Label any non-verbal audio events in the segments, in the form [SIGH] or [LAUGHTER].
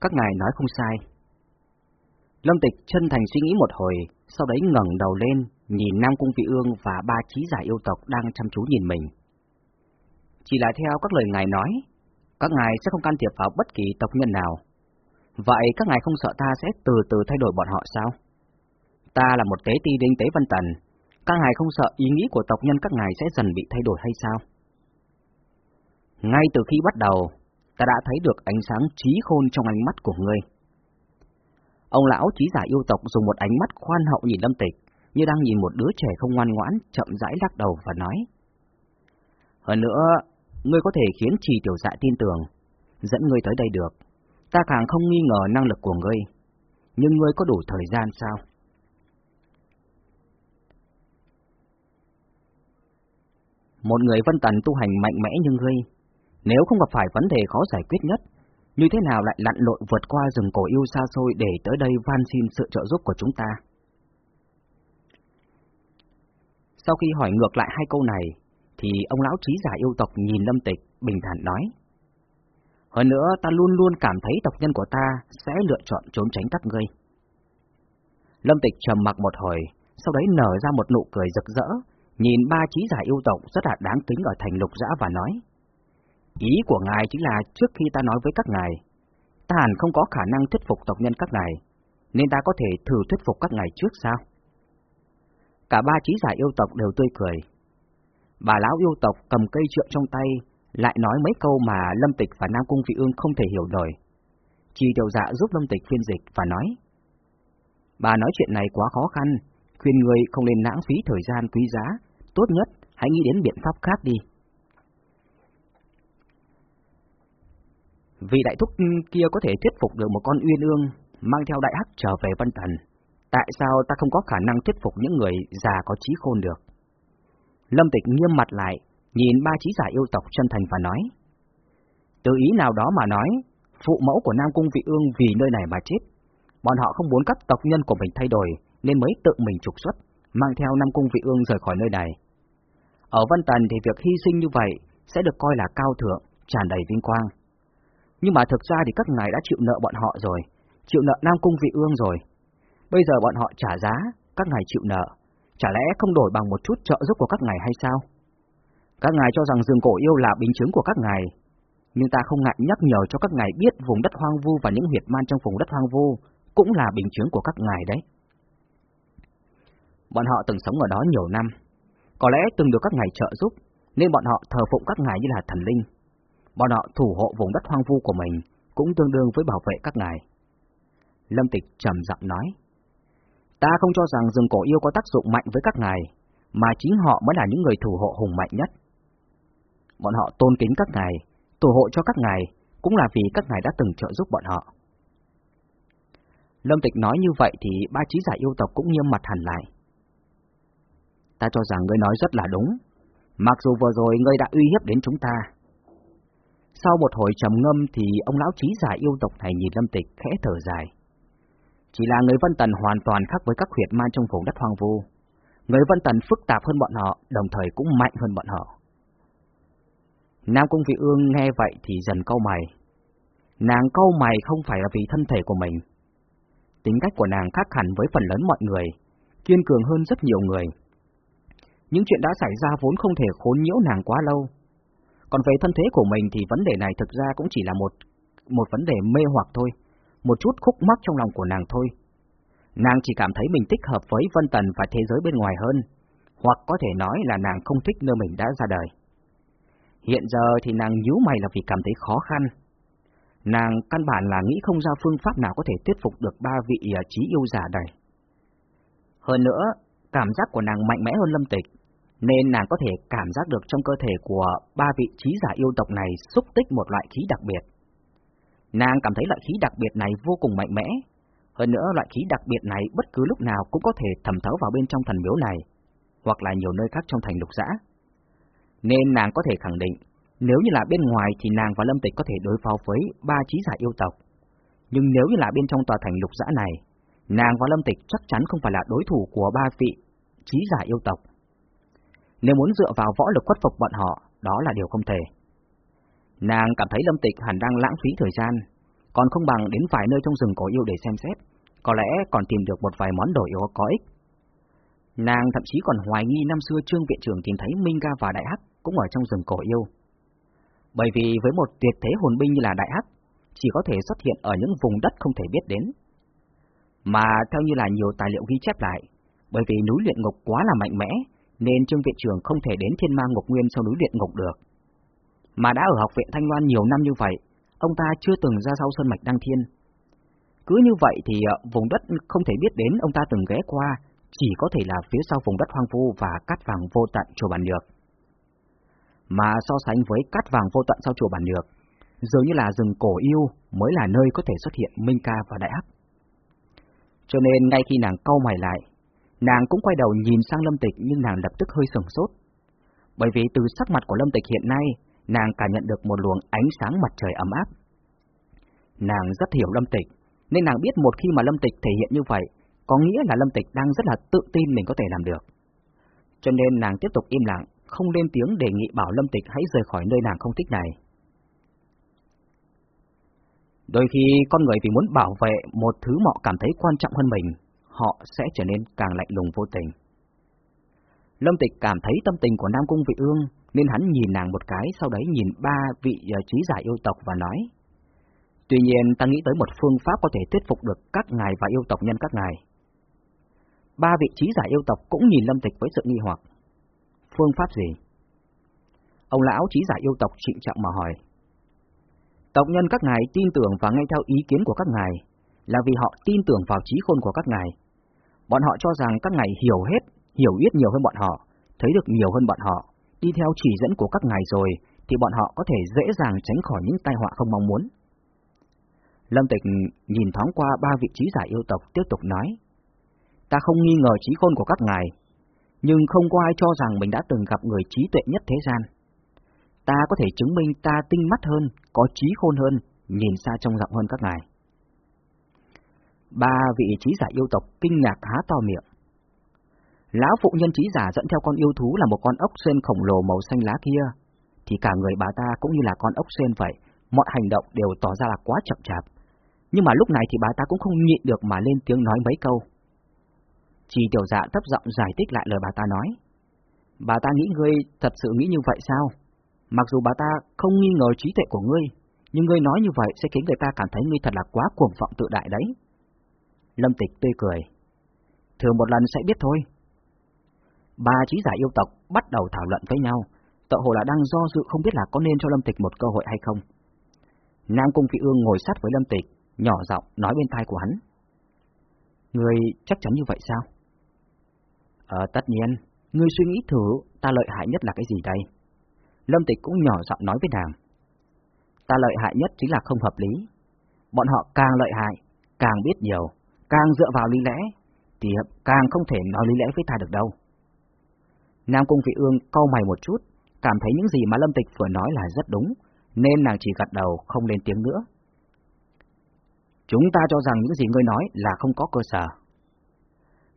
các ngài nói không sai. Lâm Tịch chân thành suy nghĩ một hồi, sau đấy ngẩng đầu lên, nhìn Nam Cung Vị Ương và ba trí giả yêu tộc đang chăm chú nhìn mình. Chỉ là theo các lời ngài nói, các ngài sẽ không can thiệp vào bất kỳ tộc nhân nào. Vậy các ngài không sợ ta sẽ từ từ thay đổi bọn họ sao? Ta là một tế ti đinh tế văn tần, các ngài không sợ ý nghĩ của tộc nhân các ngài sẽ dần bị thay đổi hay sao? Ngay từ khi bắt đầu, ta đã thấy được ánh sáng trí khôn trong ánh mắt của ngươi. Ông lão trí giả yêu tộc dùng một ánh mắt khoan hậu nhìn Lâm Tịch, như đang nhìn một đứa trẻ không ngoan ngoãn, chậm rãi lắc đầu và nói. Hơn nữa, ngươi có thể khiến trì tiểu dạ tin tưởng, dẫn ngươi tới đây được. Ta càng không nghi ngờ năng lực của ngươi. Nhưng ngươi có đủ thời gian sao? Một người vân tần tu hành mạnh mẽ như ngươi, nếu không gặp phải vấn đề khó giải quyết nhất, như thế nào lại lặn lội vượt qua rừng cổ yêu xa xôi để tới đây van xin sự trợ giúp của chúng ta? Sau khi hỏi ngược lại hai câu này, thì ông lão trí giả yêu tộc nhìn Lâm Tịch, bình thản nói. Hơn nữa, ta luôn luôn cảm thấy tộc nhân của ta sẽ lựa chọn trốn tránh các ngươi. Lâm Tịch trầm mặc một hồi, sau đấy nở ra một nụ cười rực rỡ, nhìn ba trí giả yêu tộc rất là đáng kính ở thành lục giã và nói. Ý của ngài chính là trước khi ta nói với các ngài, ta hẳn không có khả năng thuyết phục tộc nhân các ngài, nên ta có thể thử thuyết phục các ngài trước sao? Cả ba trí giả yêu tộc đều tươi cười. Bà lão yêu tộc cầm cây trượng trong tay, lại nói mấy câu mà Lâm Tịch và Nam Cung Vị Ương không thể hiểu nổi. Chỉ tiểu dạ giúp Lâm Tịch phiên dịch và nói. Bà nói chuyện này quá khó khăn, khuyên người không nên lãng phí thời gian quý giá, tốt nhất hãy nghĩ đến biện pháp khác đi. Vì đại thúc kia có thể thuyết phục được một con uyên ương mang theo đại hắc trở về Vân Thần, tại sao ta không có khả năng thuyết phục những người già có trí khôn được? Lâm Tịch nghiêm mặt lại, nhìn ba trí giả yêu tộc chân thành và nói. Từ ý nào đó mà nói, phụ mẫu của Nam Cung Vị Ương vì nơi này mà chết. Bọn họ không muốn các tộc nhân của mình thay đổi, nên mới tự mình trục xuất, mang theo Nam Cung Vị Ương rời khỏi nơi này. Ở Vân Tần thì việc hy sinh như vậy sẽ được coi là cao thượng, tràn đầy vinh quang. Nhưng mà thực ra thì các ngài đã chịu nợ bọn họ rồi, chịu nợ Nam Cung Vị Ương rồi. Bây giờ bọn họ trả giá, các ngài chịu nợ, chả lẽ không đổi bằng một chút trợ giúp của các ngài hay sao? Các ngài cho rằng rừng cổ yêu là bình chứng của các ngài, nhưng ta không ngại nhắc nhở cho các ngài biết vùng đất hoang vu và những huyệt man trong vùng đất hoang vu cũng là bình chứng của các ngài đấy. Bọn họ từng sống ở đó nhiều năm, có lẽ từng được các ngài trợ giúp, nên bọn họ thờ phụng các ngài như là thần linh bọn họ thủ hộ vùng đất hoang vu của mình cũng tương đương với bảo vệ các ngài. Lâm Tịch trầm giọng nói, ta không cho rằng rừng cổ yêu có tác dụng mạnh với các ngài, mà chính họ mới là những người thủ hộ hùng mạnh nhất. Bọn họ tôn kính các ngài, thủ hộ cho các ngài, cũng là vì các ngài đã từng trợ giúp bọn họ. Lâm Tịch nói như vậy thì ba trí giả yêu tộc cũng nghiêm mặt hẳn lại. Ta cho rằng ngươi nói rất là đúng, mặc dù vừa rồi ngươi đã uy hiếp đến chúng ta, sau một hồi trầm ngâm thì ông lão trí giả yêu tộc này nhìn Lâm Tịch khẽ thở dài. Chỉ là người Vân Tần hoàn toàn khác với các huyệt man trong vùng đất hoang vu. Người Vân Tần phức tạp hơn bọn họ, đồng thời cũng mạnh hơn bọn họ. Nam Cung Vị Ương nghe vậy thì dần câu mày. Nàng câu mày không phải là vì thân thể của mình. Tính cách của nàng khác hẳn với phần lớn mọi người, kiên cường hơn rất nhiều người. Những chuyện đã xảy ra vốn không thể khốn nhiễu nàng quá lâu, còn về thân thế của mình thì vấn đề này thực ra cũng chỉ là một một vấn đề mê hoặc thôi, một chút khúc mắc trong lòng của nàng thôi. Nàng chỉ cảm thấy mình thích hợp với Vân Tần và thế giới bên ngoài hơn, hoặc có thể nói là nàng không thích nơi mình đã ra đời. Hiện giờ thì nàng nhíu mày là vì cảm thấy khó khăn. Nàng căn bản là nghĩ không ra phương pháp nào có thể thuyết phục được ba vị à, trí yêu giả này. Hơn nữa, cảm giác của nàng mạnh mẽ hơn Lâm Tịch, nên nàng có thể cảm giác được trong cơ thể của ba vị trí giả yêu tộc này xúc tích một loại khí đặc biệt. Nàng cảm thấy loại khí đặc biệt này vô cùng mạnh mẽ, hơn nữa loại khí đặc biệt này bất cứ lúc nào cũng có thể thẩm thấu vào bên trong thần miếu này, hoặc là nhiều nơi khác trong thành lục giã. Nên nàng có thể khẳng định, nếu như là bên ngoài thì nàng và Lâm Tịch có thể đối phó với ba trí giả yêu tộc. Nhưng nếu như là bên trong tòa thành lục giã này, nàng và Lâm Tịch chắc chắn không phải là đối thủ của ba vị trí giả yêu tộc. Nếu muốn dựa vào võ lực khuất phục bọn họ, đó là điều không thể. Nàng cảm thấy Lâm Tịch hẳn đang lãng phí thời gian, còn không bằng đến vài nơi trong rừng cổ yêu để xem xét, có lẽ còn tìm được một vài món đồ yêu có ích. Nàng thậm chí còn hoài nghi năm xưa Trương Viện trưởng tìm thấy Minh Ga và Đại Hắc cũng ở trong rừng cổ yêu. Bởi vì với một tuyệt thế hồn binh như là Đại Hắc, chỉ có thể xuất hiện ở những vùng đất không thể biết đến. Mà theo như là nhiều tài liệu ghi chép lại, bởi vì núi luyện ngục quá là mạnh mẽ, nên Trương Viện trưởng không thể đến Thiên Ma Ngục Nguyên sau núi luyện ngục được. Mà đã ở học viện Thanh Loan nhiều năm như vậy, ông ta chưa từng ra sau sơn mạch Đăng Thiên. Cứ như vậy thì ờ, vùng đất không thể biết đến ông ta từng ghé qua, chỉ có thể là phía sau vùng đất hoang vu và cát vàng vô tận chùa Bản Nhược. Mà so sánh với cát vàng vô tận sau chùa Bản Nhược, dường như là rừng cổ yêu mới là nơi có thể xuất hiện Minh Ca và Đại Hắc. Cho nên ngay khi nàng cau mày lại, nàng cũng quay đầu nhìn sang Lâm Tịch nhưng nàng lập tức hơi sừng sốt. Bởi vì từ sắc mặt của Lâm Tịch hiện nay, nàng cảm nhận được một luồng ánh sáng mặt trời ấm áp. Nàng rất hiểu Lâm Tịch, nên nàng biết một khi mà Lâm Tịch thể hiện như vậy, có nghĩa là Lâm Tịch đang rất là tự tin mình có thể làm được. Cho nên nàng tiếp tục im lặng, không lên tiếng đề nghị bảo Lâm Tịch hãy rời khỏi nơi nàng không thích này. Đôi khi con người vì muốn bảo vệ một thứ họ cảm thấy quan trọng hơn mình, họ sẽ trở nên càng lạnh lùng vô tình. Lâm Tịch cảm thấy tâm tình của Nam Cung Vị Ương, nên hắn nhìn nàng một cái, sau đấy nhìn ba vị ờ, trí giả yêu tộc và nói. Tuy nhiên, ta nghĩ tới một phương pháp có thể thuyết phục được các ngài và yêu tộc nhân các ngài. Ba vị trí giả yêu tộc cũng nhìn Lâm Tịch với sự nghi hoặc. Phương pháp gì? Ông lão trí giả yêu tộc trịnh trọng mà hỏi. Tộc nhân các ngài tin tưởng và nghe theo ý kiến của các ngài, là vì họ tin tưởng vào trí khôn của các ngài. Bọn họ cho rằng các ngài hiểu hết, hiểu ít nhiều hơn bọn họ, thấy được nhiều hơn bọn họ, đi theo chỉ dẫn của các ngài rồi, thì bọn họ có thể dễ dàng tránh khỏi những tai họa không mong muốn. Lâm Tịch nhìn thoáng qua ba vị trí giả yêu tộc tiếp tục nói, ta không nghi ngờ trí khôn của các ngài, nhưng không có ai cho rằng mình đã từng gặp người trí tuệ nhất thế gian ta có thể chứng minh ta tinh mắt hơn, có trí khôn hơn, nhìn xa trông rộng hơn các ngài. Ba vị trí giả yêu tộc kinh ngạc há to miệng. Lão phụ nhân trí giả dẫn theo con yêu thú là một con ốc sên khổng lồ màu xanh lá kia, thì cả người bà ta cũng như là con ốc sên vậy, mọi hành động đều tỏ ra là quá chậm chạp. Nhưng mà lúc này thì bà ta cũng không nhịn được mà lên tiếng nói mấy câu. Chỉ tiểu dạ thấp giọng giải thích lại lời bà ta nói. Bà ta nghĩ ngươi thật sự nghĩ như vậy sao? Mặc dù bà ta không nghi ngờ trí tuệ của ngươi, nhưng ngươi nói như vậy sẽ khiến người ta cảm thấy ngươi thật là quá cuồng vọng tự đại đấy. Lâm Tịch tươi cười. Thường một lần sẽ biết thôi. Ba trí giả yêu tộc bắt đầu thảo luận với nhau, tự hồ là đang do dự không biết là có nên cho Lâm Tịch một cơ hội hay không. Nam Cung Phi Ương ngồi sát với Lâm Tịch, nhỏ giọng nói bên tai của hắn. người chắc chắn như vậy sao? Ờ, tất nhiên, ngươi suy nghĩ thử ta lợi hại nhất là cái gì đây? Lâm Tịch cũng nhỏ giọng nói với nàng. Ta lợi hại nhất chính là không hợp lý. Bọn họ càng lợi hại, càng biết nhiều, càng dựa vào lý lẽ, thì càng không thể nói lý lẽ với ta được đâu. Nam Cung Vị Ương câu mày một chút, cảm thấy những gì mà Lâm Tịch vừa nói là rất đúng, nên nàng chỉ gật đầu không lên tiếng nữa. Chúng ta cho rằng những gì ngươi nói là không có cơ sở.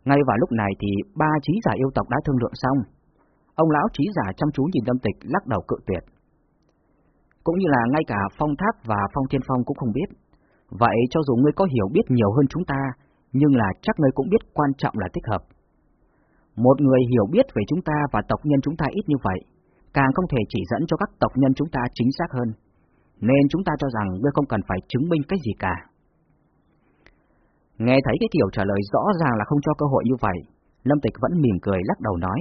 Ngay vào lúc này thì ba trí giả yêu tộc đã thương lượng xong, Ông lão trí giả chăm chú nhìn Lâm Tịch lắc đầu cự tuyệt. Cũng như là ngay cả Phong Tháp và Phong Thiên Phong cũng không biết. Vậy cho dù ngươi có hiểu biết nhiều hơn chúng ta, nhưng là chắc ngươi cũng biết quan trọng là thích hợp. Một người hiểu biết về chúng ta và tộc nhân chúng ta ít như vậy, càng không thể chỉ dẫn cho các tộc nhân chúng ta chính xác hơn. Nên chúng ta cho rằng ngươi không cần phải chứng minh cái gì cả. Nghe thấy cái kiểu trả lời rõ ràng là không cho cơ hội như vậy, Lâm Tịch vẫn mỉm cười lắc đầu nói.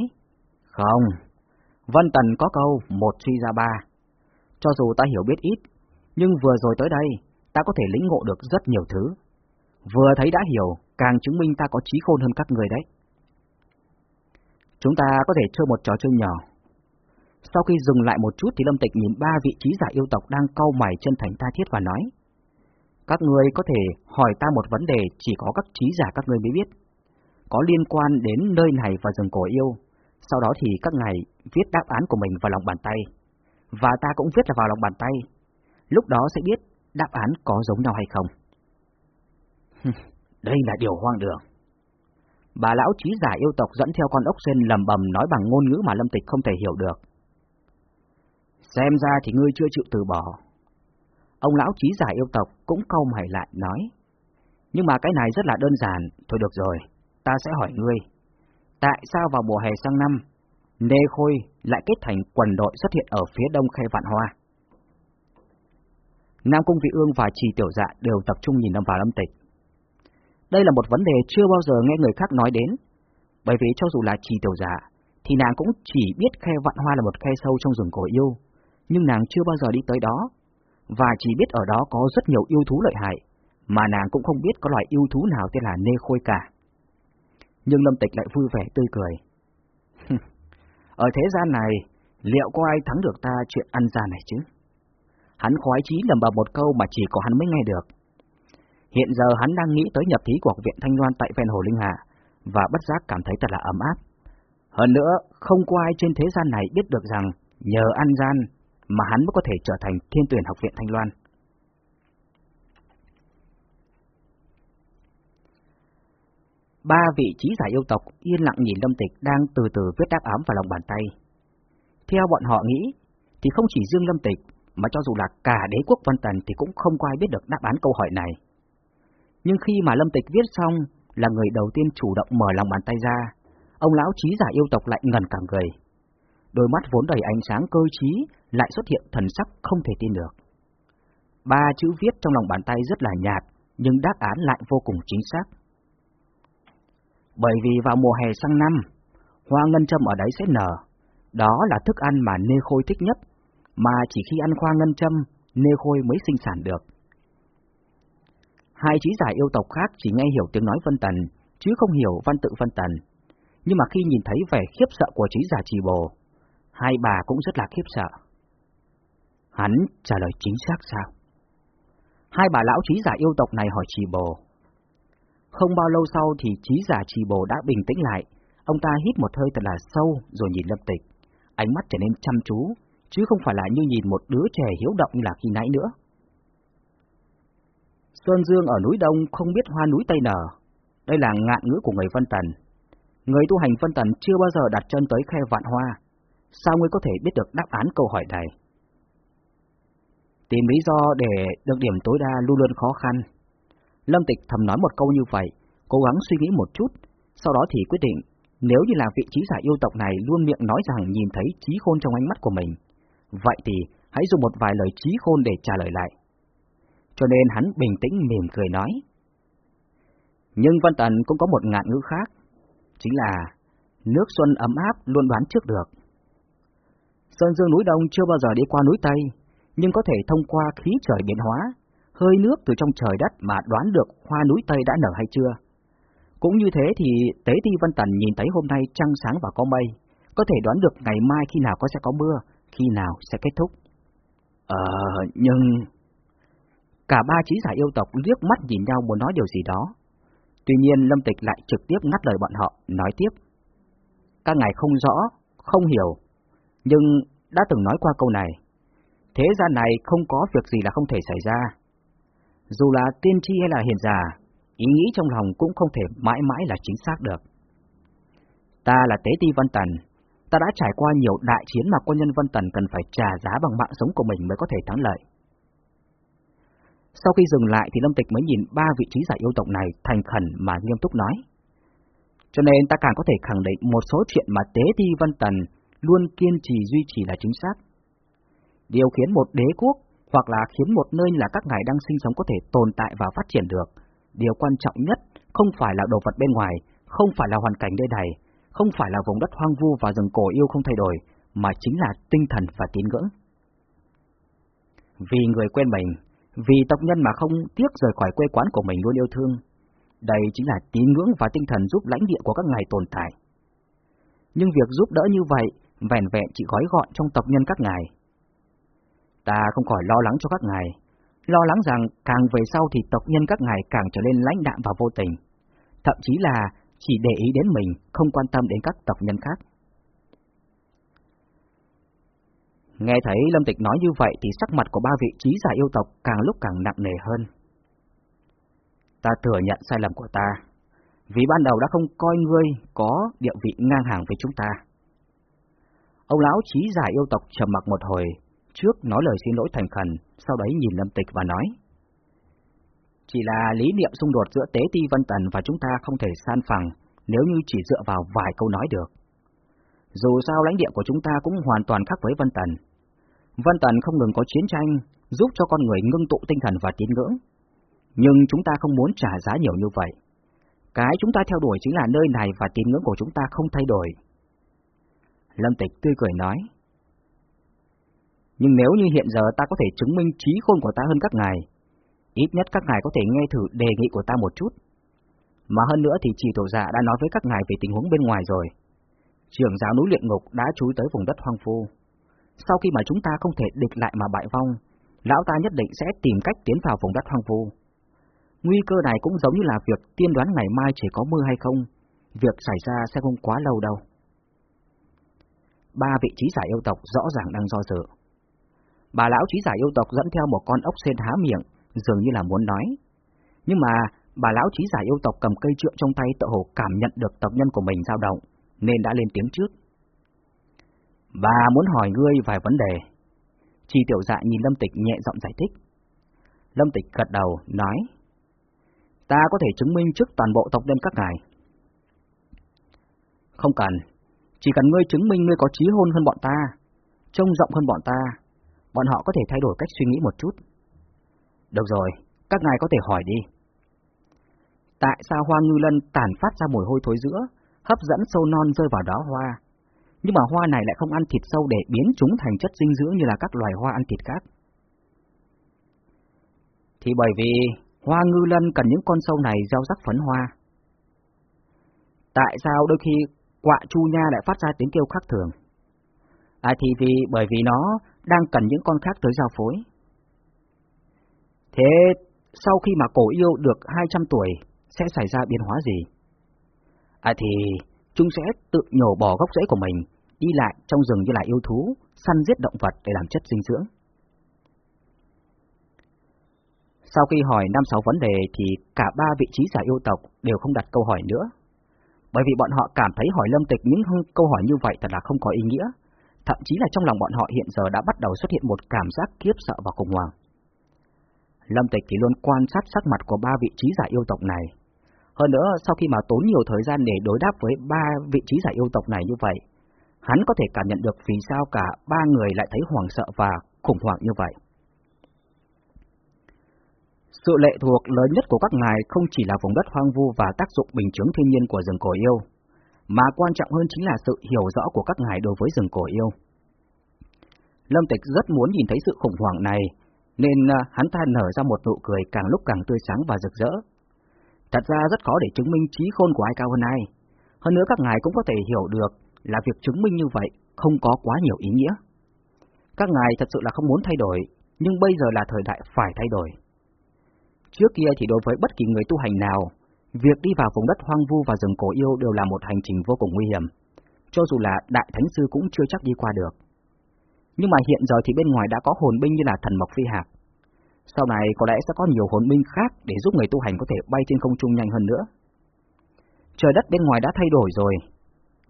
Không, Vân Tần có câu một suy ra ba. Cho dù ta hiểu biết ít, nhưng vừa rồi tới đây, ta có thể lĩnh ngộ được rất nhiều thứ. Vừa thấy đã hiểu, càng chứng minh ta có trí khôn hơn các người đấy. Chúng ta có thể chơi một trò chơi nhỏ. Sau khi dừng lại một chút thì Lâm Tịch nhìn ba vị trí giả yêu tộc đang cau mày chân thành ta thiết và nói. Các người có thể hỏi ta một vấn đề chỉ có các trí giả các người mới biết. Có liên quan đến nơi này và rừng cổ yêu, sau đó thì các ngài viết đáp án của mình vào lòng bàn tay, và ta cũng viết là vào lòng bàn tay. Lúc đó sẽ biết đáp án có giống nhau hay không. [LAUGHS] Đây là điều hoang đường. Bà lão trí giả yêu tộc dẫn theo con ốc sen lầm bầm nói bằng ngôn ngữ mà Lâm Tịch không thể hiểu được. Xem ra thì ngươi chưa chịu từ bỏ. Ông lão trí giả yêu tộc cũng câu mày lại nói. Nhưng mà cái này rất là đơn giản, thôi được rồi, ta sẽ hỏi ngươi. Tại sao vào mùa hè sang năm, Nê Khôi lại kết thành quần đội xuất hiện ở phía đông khe vạn hoa? Nam Cung Vị Ương và Trì Tiểu Dạ đều tập trung nhìn vào Lâm Tịch. Đây là một vấn đề chưa bao giờ nghe người khác nói đến, bởi vì cho dù là Trì Tiểu giả, thì nàng cũng chỉ biết khe vạn hoa là một khe sâu trong rừng cổ yêu, nhưng nàng chưa bao giờ đi tới đó, và chỉ biết ở đó có rất nhiều yêu thú lợi hại, mà nàng cũng không biết có loài yêu thú nào tên là Nê Khôi cả. Nhưng Lâm Tịch lại vui vẻ tươi cười. ở thế gian này, liệu có ai thắng được ta chuyện ăn gian này chứ? Hắn khoái chí lầm bầm một câu mà chỉ có hắn mới nghe được. Hiện giờ hắn đang nghĩ tới nhập thí của học viện Thanh Loan tại ven hồ Linh hà và bất giác cảm thấy thật là ấm áp. Hơn nữa, không có ai trên thế gian này biết được rằng nhờ ăn gian mà hắn mới có thể trở thành thiên tuyển học viện Thanh Loan. Ba vị trí giả yêu tộc yên lặng nhìn Lâm Tịch đang từ từ viết đáp án vào lòng bàn tay. Theo bọn họ nghĩ, thì không chỉ riêng Lâm Tịch, mà cho dù là cả đế quốc Vân Tần thì cũng không có ai biết được đáp án câu hỏi này. Nhưng khi mà Lâm Tịch viết xong, là người đầu tiên chủ động mở lòng bàn tay ra, ông lão trí giả yêu tộc lại ngần cả người. Đôi mắt vốn đầy ánh sáng cơ trí lại xuất hiện thần sắc không thể tin được. Ba chữ viết trong lòng bàn tay rất là nhạt, nhưng đáp án lại vô cùng chính xác. Bởi vì vào mùa hè sang năm, hoa ngân châm ở đấy sẽ nở. Đó là thức ăn mà Nê Khôi thích nhất, mà chỉ khi ăn khoa ngân châm, Nê Khôi mới sinh sản được. Hai trí giả yêu tộc khác chỉ nghe hiểu tiếng nói Vân Tần, chứ không hiểu văn tự Vân Tần. Nhưng mà khi nhìn thấy vẻ khiếp sợ của trí giả trì bồ, hai bà cũng rất là khiếp sợ. Hắn trả lời chính xác sao? Hai bà lão trí giả yêu tộc này hỏi trì bồ. Không bao lâu sau thì trí giả trì bồ đã bình tĩnh lại, ông ta hít một hơi thật là sâu rồi nhìn lâm tịch, ánh mắt trở nên chăm chú, chứ không phải là như nhìn một đứa trẻ hiếu động như là khi nãy nữa. Sơn Dương ở núi Đông không biết hoa núi Tây nở, đây là ngạn ngữ của người Vân Tần. Người tu hành Vân Tần chưa bao giờ đặt chân tới khe vạn hoa, sao ngươi có thể biết được đáp án câu hỏi này? Tìm lý do để được điểm tối đa luôn luôn khó khăn. Lâm Tịch thầm nói một câu như vậy, cố gắng suy nghĩ một chút, sau đó thì quyết định, nếu như là vị trí giả yêu tộc này luôn miệng nói rằng nhìn thấy trí khôn trong ánh mắt của mình, vậy thì hãy dùng một vài lời trí khôn để trả lời lại. Cho nên hắn bình tĩnh mỉm cười nói. Nhưng văn Tần cũng có một ngạn ngữ khác, chính là nước xuân ấm áp luôn đoán trước được. Sơn Dương núi Đông chưa bao giờ đi qua núi Tây, nhưng có thể thông qua khí trời biến hóa, hơi nước từ trong trời đất mà đoán được hoa núi Tây đã nở hay chưa. Cũng như thế thì Tế Ti văn Tần nhìn thấy hôm nay trăng sáng và có mây, có thể đoán được ngày mai khi nào có sẽ có mưa, khi nào sẽ kết thúc. Ờ, nhưng... Cả ba trí giả yêu tộc liếc mắt nhìn nhau muốn nói điều gì đó. Tuy nhiên Lâm Tịch lại trực tiếp ngắt lời bọn họ, nói tiếp. Các ngài không rõ, không hiểu, nhưng đã từng nói qua câu này. Thế gian này không có việc gì là không thể xảy ra. Dù là tiên tri hay là hiền giả, ý nghĩ trong lòng cũng không thể mãi mãi là chính xác được. Ta là Tế Ti Văn Tần, ta đã trải qua nhiều đại chiến mà quân nhân Vân Tần cần phải trả giá bằng mạng sống của mình mới có thể thắng lợi. Sau khi dừng lại thì Lâm Tịch mới nhìn ba vị trí giả yêu tộc này thành khẩn mà nghiêm túc nói. Cho nên ta càng có thể khẳng định một số chuyện mà Tế Ti Vân Tần luôn kiên trì duy trì là chính xác. Điều khiến một đế quốc hoặc là khiến một nơi là các ngài đang sinh sống có thể tồn tại và phát triển được, điều quan trọng nhất không phải là đồ vật bên ngoài, không phải là hoàn cảnh nơi này, không phải là vùng đất hoang vu và rừng cổ yêu không thay đổi, mà chính là tinh thần và tín ngưỡng. Vì người quen mình, vì tộc nhân mà không tiếc rời khỏi quê quán của mình luôn yêu thương, đây chính là tín ngưỡng và tinh thần giúp lãnh địa của các ngài tồn tại. Nhưng việc giúp đỡ như vậy, vẻn vẹn chỉ gói gọn trong tộc nhân các ngài. Ta không khỏi lo lắng cho các ngài, lo lắng rằng càng về sau thì tộc nhân các ngài càng trở nên lãnh đạm và vô tình, thậm chí là chỉ để ý đến mình, không quan tâm đến các tộc nhân khác. Nghe thấy Lâm Tịch nói như vậy thì sắc mặt của ba vị trí giả yêu tộc càng lúc càng nặng nề hơn. Ta thừa nhận sai lầm của ta, vì ban đầu đã không coi ngươi có địa vị ngang hàng với chúng ta. Ông lão trí giả yêu tộc trầm mặc một hồi, trước nói lời xin lỗi thành khẩn, sau đấy nhìn Lâm Tịch và nói. Chỉ là lý niệm xung đột giữa Tế Ti Vân Tần và chúng ta không thể san phẳng nếu như chỉ dựa vào vài câu nói được. Dù sao lãnh địa của chúng ta cũng hoàn toàn khác với Vân Tần. Vân Tần không ngừng có chiến tranh, giúp cho con người ngưng tụ tinh thần và tín ngưỡng. Nhưng chúng ta không muốn trả giá nhiều như vậy. Cái chúng ta theo đuổi chính là nơi này và tín ngưỡng của chúng ta không thay đổi. Lâm Tịch tươi cười nói. Nhưng nếu như hiện giờ ta có thể chứng minh trí khôn của ta hơn các ngài, ít nhất các ngài có thể nghe thử đề nghị của ta một chút. Mà hơn nữa thì chỉ tổ giả đã nói với các ngài về tình huống bên ngoài rồi. Trưởng giáo núi luyện ngục đã chú tới vùng đất hoang phu. Sau khi mà chúng ta không thể địch lại mà bại vong, lão ta nhất định sẽ tìm cách tiến vào vùng đất hoang vu. Nguy cơ này cũng giống như là việc tiên đoán ngày mai chỉ có mưa hay không, việc xảy ra sẽ không quá lâu đâu. Ba vị trí giả yêu tộc rõ ràng đang do dự. Bà lão trí giả yêu tộc dẫn theo một con ốc sen há miệng, dường như là muốn nói. Nhưng mà bà lão trí giả yêu tộc cầm cây trượng trong tay tự hồ cảm nhận được tộc nhân của mình dao động, nên đã lên tiếng trước. Bà muốn hỏi ngươi vài vấn đề. Chi tiểu dạ nhìn Lâm Tịch nhẹ giọng giải thích. Lâm Tịch gật đầu, nói. Ta có thể chứng minh trước toàn bộ tộc nhân các ngài. Không cần, chỉ cần ngươi chứng minh ngươi có trí hôn hơn bọn ta, trông rộng hơn bọn ta, bọn họ có thể thay đổi cách suy nghĩ một chút. Được rồi, các ngài có thể hỏi đi. Tại sao hoa ngư lân tàn phát ra mùi hôi thối giữa, hấp dẫn sâu non rơi vào đó hoa, nhưng mà hoa này lại không ăn thịt sâu để biến chúng thành chất dinh dưỡng như là các loài hoa ăn thịt khác. Thì bởi vì hoa ngư lân cần những con sâu này gieo rắc phấn hoa. Tại sao đôi khi quạ chu nha lại phát ra tiếng kêu khác thường? À thì vì bởi vì nó đang cần những con khác tới giao phối. Thế sau khi mà cổ yêu được 200 tuổi sẽ xảy ra biến hóa gì? À thì chúng sẽ tự nhổ bỏ gốc rễ của mình, đi lại trong rừng như là yêu thú, săn giết động vật để làm chất dinh dưỡng. Sau khi hỏi năm sáu vấn đề thì cả ba vị trí giả yêu tộc đều không đặt câu hỏi nữa. Bởi vì bọn họ cảm thấy hỏi lâm tịch những câu hỏi như vậy thật là không có ý nghĩa, thậm chí là trong lòng bọn họ hiện giờ đã bắt đầu xuất hiện một cảm giác kiếp sợ và khủng hoảng. Lâm Tịch thì luôn quan sát sắc mặt của ba vị trí giả yêu tộc này. Hơn nữa, sau khi mà tốn nhiều thời gian để đối đáp với ba vị trí giả yêu tộc này như vậy, hắn có thể cảm nhận được vì sao cả ba người lại thấy hoảng sợ và khủng hoảng như vậy. Sự lệ thuộc lớn nhất của các ngài không chỉ là vùng đất hoang vu và tác dụng bình chứng thiên nhiên của rừng cổ yêu, mà quan trọng hơn chính là sự hiểu rõ của các ngài đối với rừng cổ yêu. Lâm Tịch rất muốn nhìn thấy sự khủng hoảng này, nên à, hắn ta nở ra một nụ cười càng lúc càng tươi sáng và rực rỡ. Thật ra rất khó để chứng minh trí khôn của ai cao hơn ai. Hơn nữa các ngài cũng có thể hiểu được là việc chứng minh như vậy không có quá nhiều ý nghĩa. Các ngài thật sự là không muốn thay đổi, nhưng bây giờ là thời đại phải thay đổi. Trước kia thì đối với bất kỳ người tu hành nào, việc đi vào vùng đất hoang vu và rừng cổ yêu đều là một hành trình vô cùng nguy hiểm, cho dù là đại thánh sư cũng chưa chắc đi qua được. Nhưng mà hiện giờ thì bên ngoài đã có hồn binh như là thần mộc phi hạc. Sau này có lẽ sẽ có nhiều hồn binh khác để giúp người tu hành có thể bay trên không trung nhanh hơn nữa. Trời đất bên ngoài đã thay đổi rồi.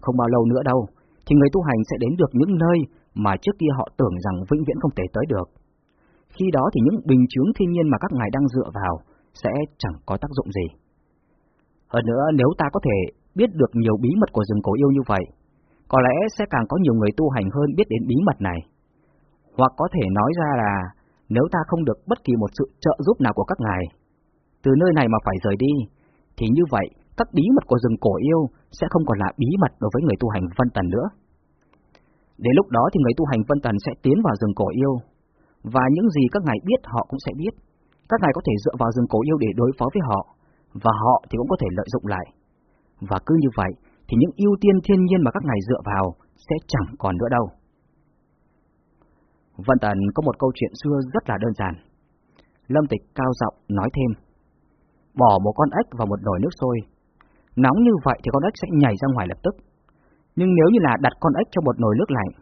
Không bao lâu nữa đâu, thì người tu hành sẽ đến được những nơi mà trước kia họ tưởng rằng vĩnh viễn không thể tới được. Khi đó thì những bình chướng thiên nhiên mà các ngài đang dựa vào sẽ chẳng có tác dụng gì. Hơn nữa, nếu ta có thể biết được nhiều bí mật của rừng cổ yêu như vậy, có lẽ sẽ càng có nhiều người tu hành hơn biết đến bí mật này. Hoặc có thể nói ra là nếu ta không được bất kỳ một sự trợ giúp nào của các ngài, từ nơi này mà phải rời đi, thì như vậy các bí mật của rừng cổ yêu sẽ không còn là bí mật đối với người tu hành Vân Tần nữa. Đến lúc đó thì người tu hành Vân Tần sẽ tiến vào rừng cổ yêu, và những gì các ngài biết họ cũng sẽ biết. Các ngài có thể dựa vào rừng cổ yêu để đối phó với họ, và họ thì cũng có thể lợi dụng lại. Và cứ như vậy, thì những ưu tiên thiên nhiên mà các ngài dựa vào sẽ chẳng còn nữa đâu. Vân Tần có một câu chuyện xưa rất là đơn giản. Lâm Tịch cao giọng nói thêm, bỏ một con ếch vào một nồi nước sôi. Nóng như vậy thì con ếch sẽ nhảy ra ngoài lập tức. Nhưng nếu như là đặt con ếch trong một nồi nước lạnh,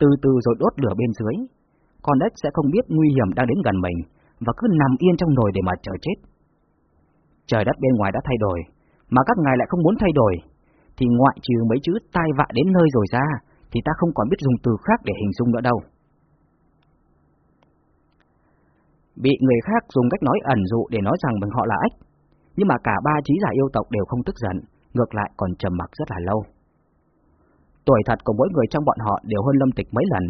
từ từ rồi đốt lửa bên dưới, con ếch sẽ không biết nguy hiểm đang đến gần mình và cứ nằm yên trong nồi để mà chờ chết. Trời đất bên ngoài đã thay đổi, mà các ngài lại không muốn thay đổi, thì ngoại trừ mấy chữ tai vạ đến nơi rồi ra, thì ta không còn biết dùng từ khác để hình dung nữa đâu. bị người khác dùng cách nói ẩn dụ để nói rằng mình họ là ếch, nhưng mà cả ba trí giả yêu tộc đều không tức giận, ngược lại còn trầm mặc rất là lâu. Tuổi thật của mỗi người trong bọn họ đều hơn Lâm Tịch mấy lần,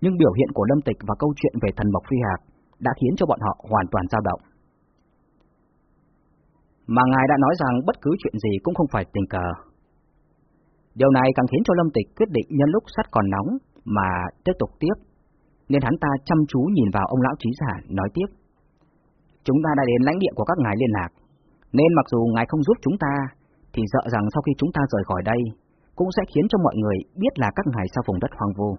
nhưng biểu hiện của Lâm Tịch và câu chuyện về thần Mộc Phi Hạc đã khiến cho bọn họ hoàn toàn dao động. Mà ngài đã nói rằng bất cứ chuyện gì cũng không phải tình cờ. Điều này càng khiến cho Lâm Tịch quyết định nhân lúc sắt còn nóng mà tiếp tục tiếp, nên hắn ta chăm chú nhìn vào ông lão trí giả nói tiếp. Chúng ta đã đến lãnh địa của các ngài liên lạc, nên mặc dù ngài không giúp chúng ta, thì sợ rằng sau khi chúng ta rời khỏi đây, cũng sẽ khiến cho mọi người biết là các ngài sau vùng đất hoang vu.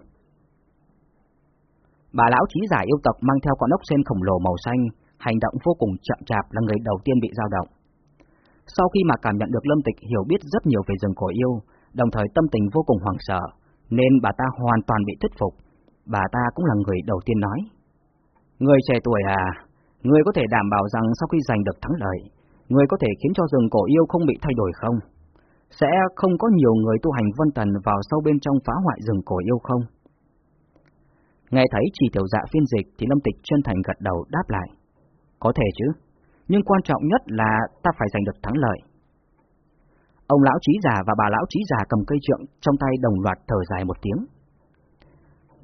Bà lão trí giả yêu tộc mang theo con ốc sen khổng lồ màu xanh, hành động vô cùng chậm chạp là người đầu tiên bị dao động. Sau khi mà cảm nhận được Lâm Tịch hiểu biết rất nhiều về rừng cổ yêu, đồng thời tâm tình vô cùng hoảng sợ, nên bà ta hoàn toàn bị thuyết phục. Bà ta cũng là người đầu tiên nói. Người trẻ tuổi à, người có thể đảm bảo rằng sau khi giành được thắng lợi, người có thể khiến cho rừng cổ yêu không bị thay đổi không? Sẽ không có nhiều người tu hành vân tần vào sâu bên trong phá hoại rừng cổ yêu không? Nghe thấy chỉ tiểu dạ phiên dịch thì Lâm Tịch chân thành gật đầu đáp lại. Có thể chứ, nhưng quan trọng nhất là ta phải giành được thắng lợi. Ông lão trí già và bà lão trí già cầm cây trượng trong tay đồng loạt thở dài một tiếng.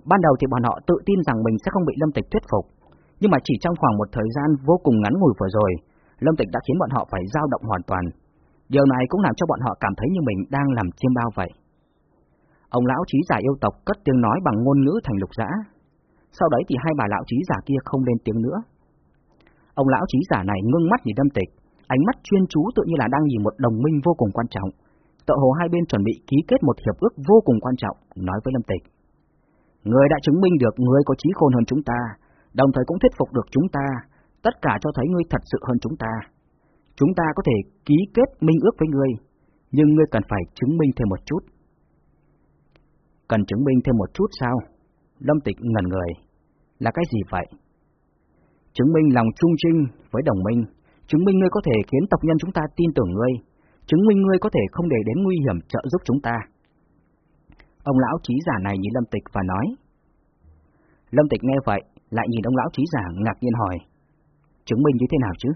Ban đầu thì bọn họ tự tin rằng mình sẽ không bị Lâm Tịch thuyết phục, nhưng mà chỉ trong khoảng một thời gian vô cùng ngắn ngủi vừa rồi, Lâm Tịch đã khiến bọn họ phải dao động hoàn toàn. Điều này cũng làm cho bọn họ cảm thấy như mình đang làm chiêm bao vậy. Ông lão trí giả yêu tộc cất tiếng nói bằng ngôn ngữ thành lục dã. Sau đấy thì hai bà lão trí giả kia không lên tiếng nữa. Ông lão trí giả này ngưng mắt nhìn Lâm Tịch, ánh mắt chuyên chú tự như là đang nhìn một đồng minh vô cùng quan trọng. Tự hồ hai bên chuẩn bị ký kết một hiệp ước vô cùng quan trọng, nói với Lâm Tịch. Người đã chứng minh được người có trí khôn hơn chúng ta, đồng thời cũng thuyết phục được chúng ta, tất cả cho thấy ngươi thật sự hơn chúng ta. Chúng ta có thể ký kết minh ước với ngươi, nhưng ngươi cần phải chứng minh thêm một chút. Cần chứng minh thêm một chút sao? Lâm Tịch ngẩn người. Là cái gì vậy? Chứng minh lòng trung trinh với đồng minh, chứng minh ngươi có thể khiến tộc nhân chúng ta tin tưởng ngươi, chứng minh ngươi có thể không để đến nguy hiểm trợ giúp chúng ta. Ông lão trí giả này nhìn Lâm Tịch và nói. Lâm Tịch nghe vậy, lại nhìn ông lão trí giả ngạc nhiên hỏi. Chứng minh như thế nào chứ?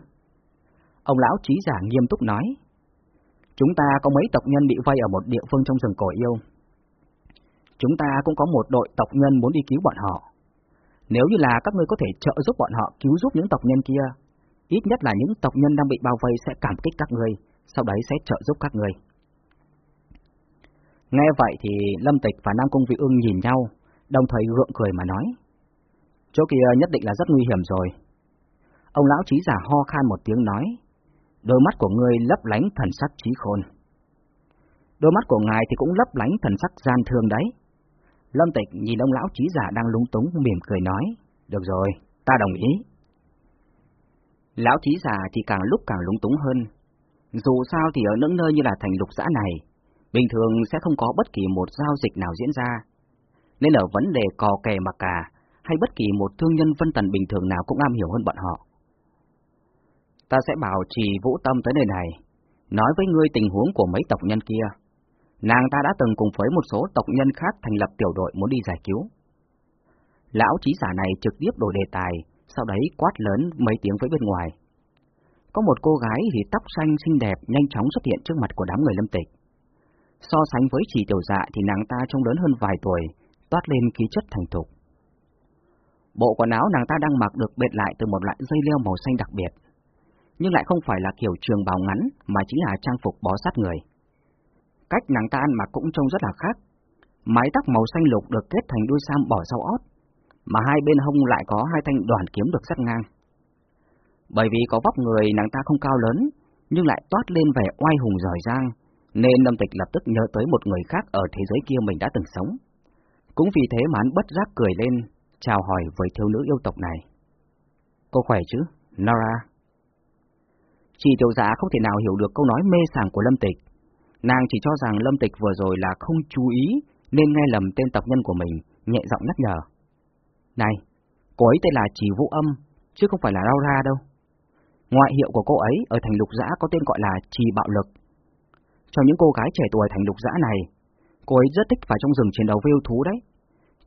Ông lão trí giả nghiêm túc nói. Chúng ta có mấy tộc nhân bị vây ở một địa phương trong rừng cổ yêu. Chúng ta cũng có một đội tộc nhân muốn đi cứu bọn họ. Nếu như là các ngươi có thể trợ giúp bọn họ cứu giúp những tộc nhân kia, ít nhất là những tộc nhân đang bị bao vây sẽ cảm kích các ngươi, sau đấy sẽ trợ giúp các ngươi. Nghe vậy thì Lâm Tịch và Nam Cung Vị ương nhìn nhau, đồng thời gượng cười mà nói. Chỗ kia nhất định là rất nguy hiểm rồi. Ông lão trí giả ho khan một tiếng nói, đôi mắt của ngươi lấp lánh thần sắc trí khôn. Đôi mắt của ngài thì cũng lấp lánh thần sắc gian thương đấy. Lâm Tịch nhìn ông lão trí giả đang lúng túng mỉm cười nói, được rồi, ta đồng ý. Lão trí giả thì càng lúc càng lúng túng hơn. Dù sao thì ở những nơi như là thành lục xã này, bình thường sẽ không có bất kỳ một giao dịch nào diễn ra. Nên ở vấn đề cò kè mà cả, hay bất kỳ một thương nhân vân tần bình thường nào cũng am hiểu hơn bọn họ. Ta sẽ bảo trì vũ tâm tới nơi này, nói với ngươi tình huống của mấy tộc nhân kia. Nàng ta đã từng cùng với một số tộc nhân khác thành lập tiểu đội muốn đi giải cứu. Lão trí giả này trực tiếp đổi đề tài, sau đấy quát lớn mấy tiếng với bên ngoài. Có một cô gái thì tóc xanh xinh đẹp nhanh chóng xuất hiện trước mặt của đám người lâm tịch. So sánh với chỉ tiểu dạ thì nàng ta trông lớn hơn vài tuổi, toát lên khí chất thành thục. Bộ quần áo nàng ta đang mặc được bệt lại từ một loại dây leo màu xanh đặc biệt, nhưng lại không phải là kiểu trường bào ngắn mà chính là trang phục bó sát người. Cách nàng ta ăn mặc cũng trông rất là khác. Mái tóc màu xanh lục được kết thành đuôi sam bỏ sau ót, mà hai bên hông lại có hai thanh đoàn kiếm được sắt ngang. Bởi vì có vóc người nàng ta không cao lớn, nhưng lại toát lên vẻ oai hùng giỏi giang, nên Lâm Tịch lập tức nhớ tới một người khác ở thế giới kia mình đã từng sống. Cũng vì thế mà hắn bất giác cười lên, chào hỏi với thiếu nữ yêu tộc này. Cô khỏe chứ, Nora? Chỉ tiểu giả không thể nào hiểu được câu nói mê sảng của Lâm Tịch. Nàng chỉ cho rằng Lâm Tịch vừa rồi là không chú ý nên nghe lầm tên tộc nhân của mình, nhẹ giọng nhắc nhở. Này, cô ấy tên là Chỉ Vũ Âm, chứ không phải là Laura đâu. Ngoại hiệu của cô ấy ở thành lục giã có tên gọi là Trì Bạo Lực. Cho những cô gái trẻ tuổi thành lục giã này, cô ấy rất thích vào trong rừng chiến đấu với yêu thú đấy.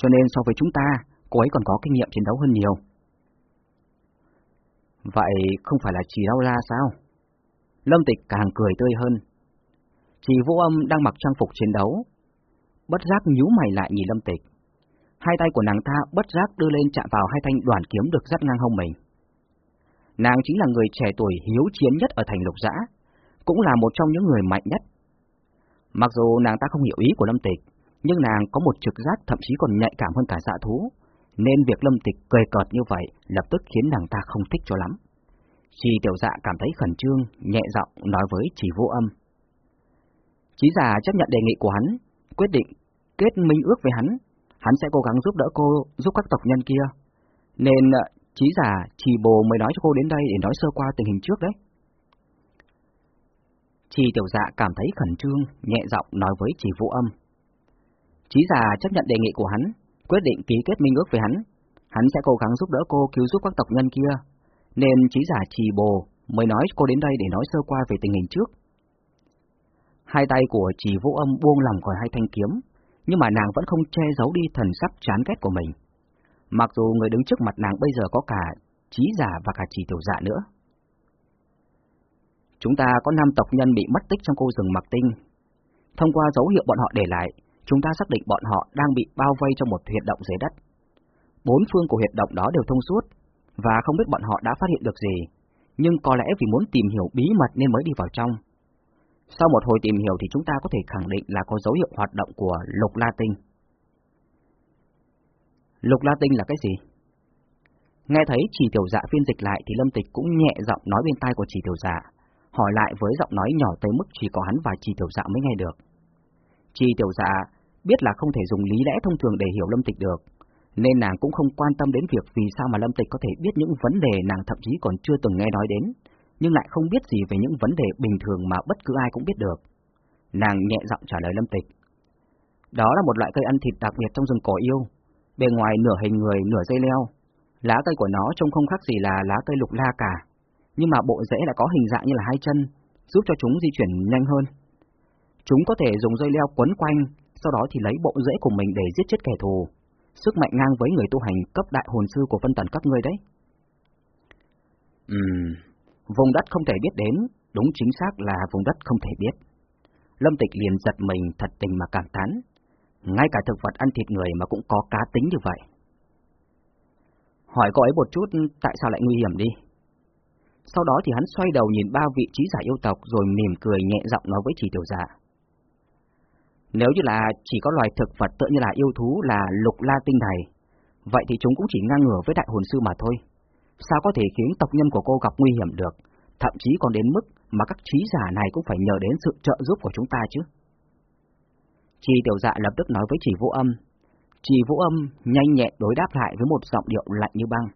Cho nên so với chúng ta, cô ấy còn có kinh nghiệm chiến đấu hơn nhiều. Vậy không phải là chỉ đau la sao? Lâm Tịch càng cười tươi hơn. Chỉ vô âm đang mặc trang phục chiến đấu. Bất giác nhíu mày lại nhìn Lâm Tịch. Hai tay của nàng ta bất giác đưa lên chạm vào hai thanh đoàn kiếm được dắt ngang hông mình. Nàng chính là người trẻ tuổi hiếu chiến nhất ở thành lục giã, cũng là một trong những người mạnh nhất. Mặc dù nàng ta không hiểu ý của Lâm Tịch, nhưng nàng có một trực giác thậm chí còn nhạy cảm hơn cả dạ thú, nên việc Lâm Tịch cười cợt như vậy lập tức khiến nàng ta không thích cho lắm. Chỉ tiểu dạ cảm thấy khẩn trương, nhẹ giọng nói với chỉ vô âm. Chí già chấp nhận đề nghị của hắn, quyết định kết minh ước với hắn, hắn sẽ cố gắng giúp đỡ cô, giúp các tộc nhân kia. Nên ờ, chí giả chỉ bồ mới nói cho cô đến đây để nói sơ qua tình hình trước đấy. Chỉ tiểu dạ cảm thấy khẩn trương, nhẹ giọng nói với chỉ vũ âm. Chí giả chấp nhận đề nghị của hắn, quyết định ký kết minh ước với hắn. Hắn sẽ cố gắng giúp đỡ cô cứu giúp các tộc nhân kia, nên trí giả trì bồ mới nói cô đến đây để nói sơ qua về tình hình trước. Hai tay của trì vũ âm buông lòng khỏi hai thanh kiếm, nhưng mà nàng vẫn không che giấu đi thần sắc chán ghét của mình. Mặc dù người đứng trước mặt nàng bây giờ có cả trí giả và cả trì tiểu dạ nữa. Chúng ta có năm tộc nhân bị mất tích trong khu rừng Mạc Tinh. Thông qua dấu hiệu bọn họ để lại, chúng ta xác định bọn họ đang bị bao vây trong một huyệt động dưới đất. Bốn phương của huyệt động đó đều thông suốt, và không biết bọn họ đã phát hiện được gì, nhưng có lẽ vì muốn tìm hiểu bí mật nên mới đi vào trong. Sau một hồi tìm hiểu thì chúng ta có thể khẳng định là có dấu hiệu hoạt động của lục la tinh. Lục la tinh là cái gì? Nghe thấy chỉ tiểu dạ phiên dịch lại thì Lâm Tịch cũng nhẹ giọng nói bên tai của chỉ tiểu dạ, hỏi lại với giọng nói nhỏ tới mức chỉ có hắn và chỉ tiểu dạ mới nghe được. Chi tiểu dạ biết là không thể dùng lý lẽ thông thường để hiểu Lâm Tịch được, nên nàng cũng không quan tâm đến việc vì sao mà Lâm Tịch có thể biết những vấn đề nàng thậm chí còn chưa từng nghe nói đến, nhưng lại không biết gì về những vấn đề bình thường mà bất cứ ai cũng biết được. Nàng nhẹ giọng trả lời Lâm Tịch. Đó là một loại cây ăn thịt đặc biệt trong rừng cỏ yêu, bề ngoài nửa hình người nửa dây leo. Lá cây của nó trông không khác gì là lá cây lục la cả, nhưng mà bộ rễ lại có hình dạng như là hai chân, giúp cho chúng di chuyển nhanh hơn. Chúng có thể dùng dây leo quấn quanh, sau đó thì lấy bộ rễ của mình để giết chết kẻ thù. Sức mạnh ngang với người tu hành cấp đại hồn sư của phân tần các ngươi đấy. Ừm, vùng đất không thể biết đến, đúng chính xác là vùng đất không thể biết. Lâm Tịch liền giật mình thật tình mà cảm thán. Ngay cả thực vật ăn thịt người mà cũng có cá tính như vậy. Hỏi cô ấy một chút tại sao lại nguy hiểm đi. Sau đó thì hắn xoay đầu nhìn ba vị trí giả yêu tộc rồi mỉm cười nhẹ giọng nói với chỉ tiểu giả. Nếu như là chỉ có loài thực vật tựa như là yêu thú là lục la tinh này, vậy thì chúng cũng chỉ ngang ngửa với đại hồn sư mà thôi. Sao có thể khiến tộc nhân của cô gặp nguy hiểm được, thậm chí còn đến mức mà các trí giả này cũng phải nhờ đến sự trợ giúp của chúng ta chứ? Chi tiểu dạ lập tức nói với chỉ vũ âm. Chỉ vũ âm nhanh nhẹ đối đáp lại với một giọng điệu lạnh như băng.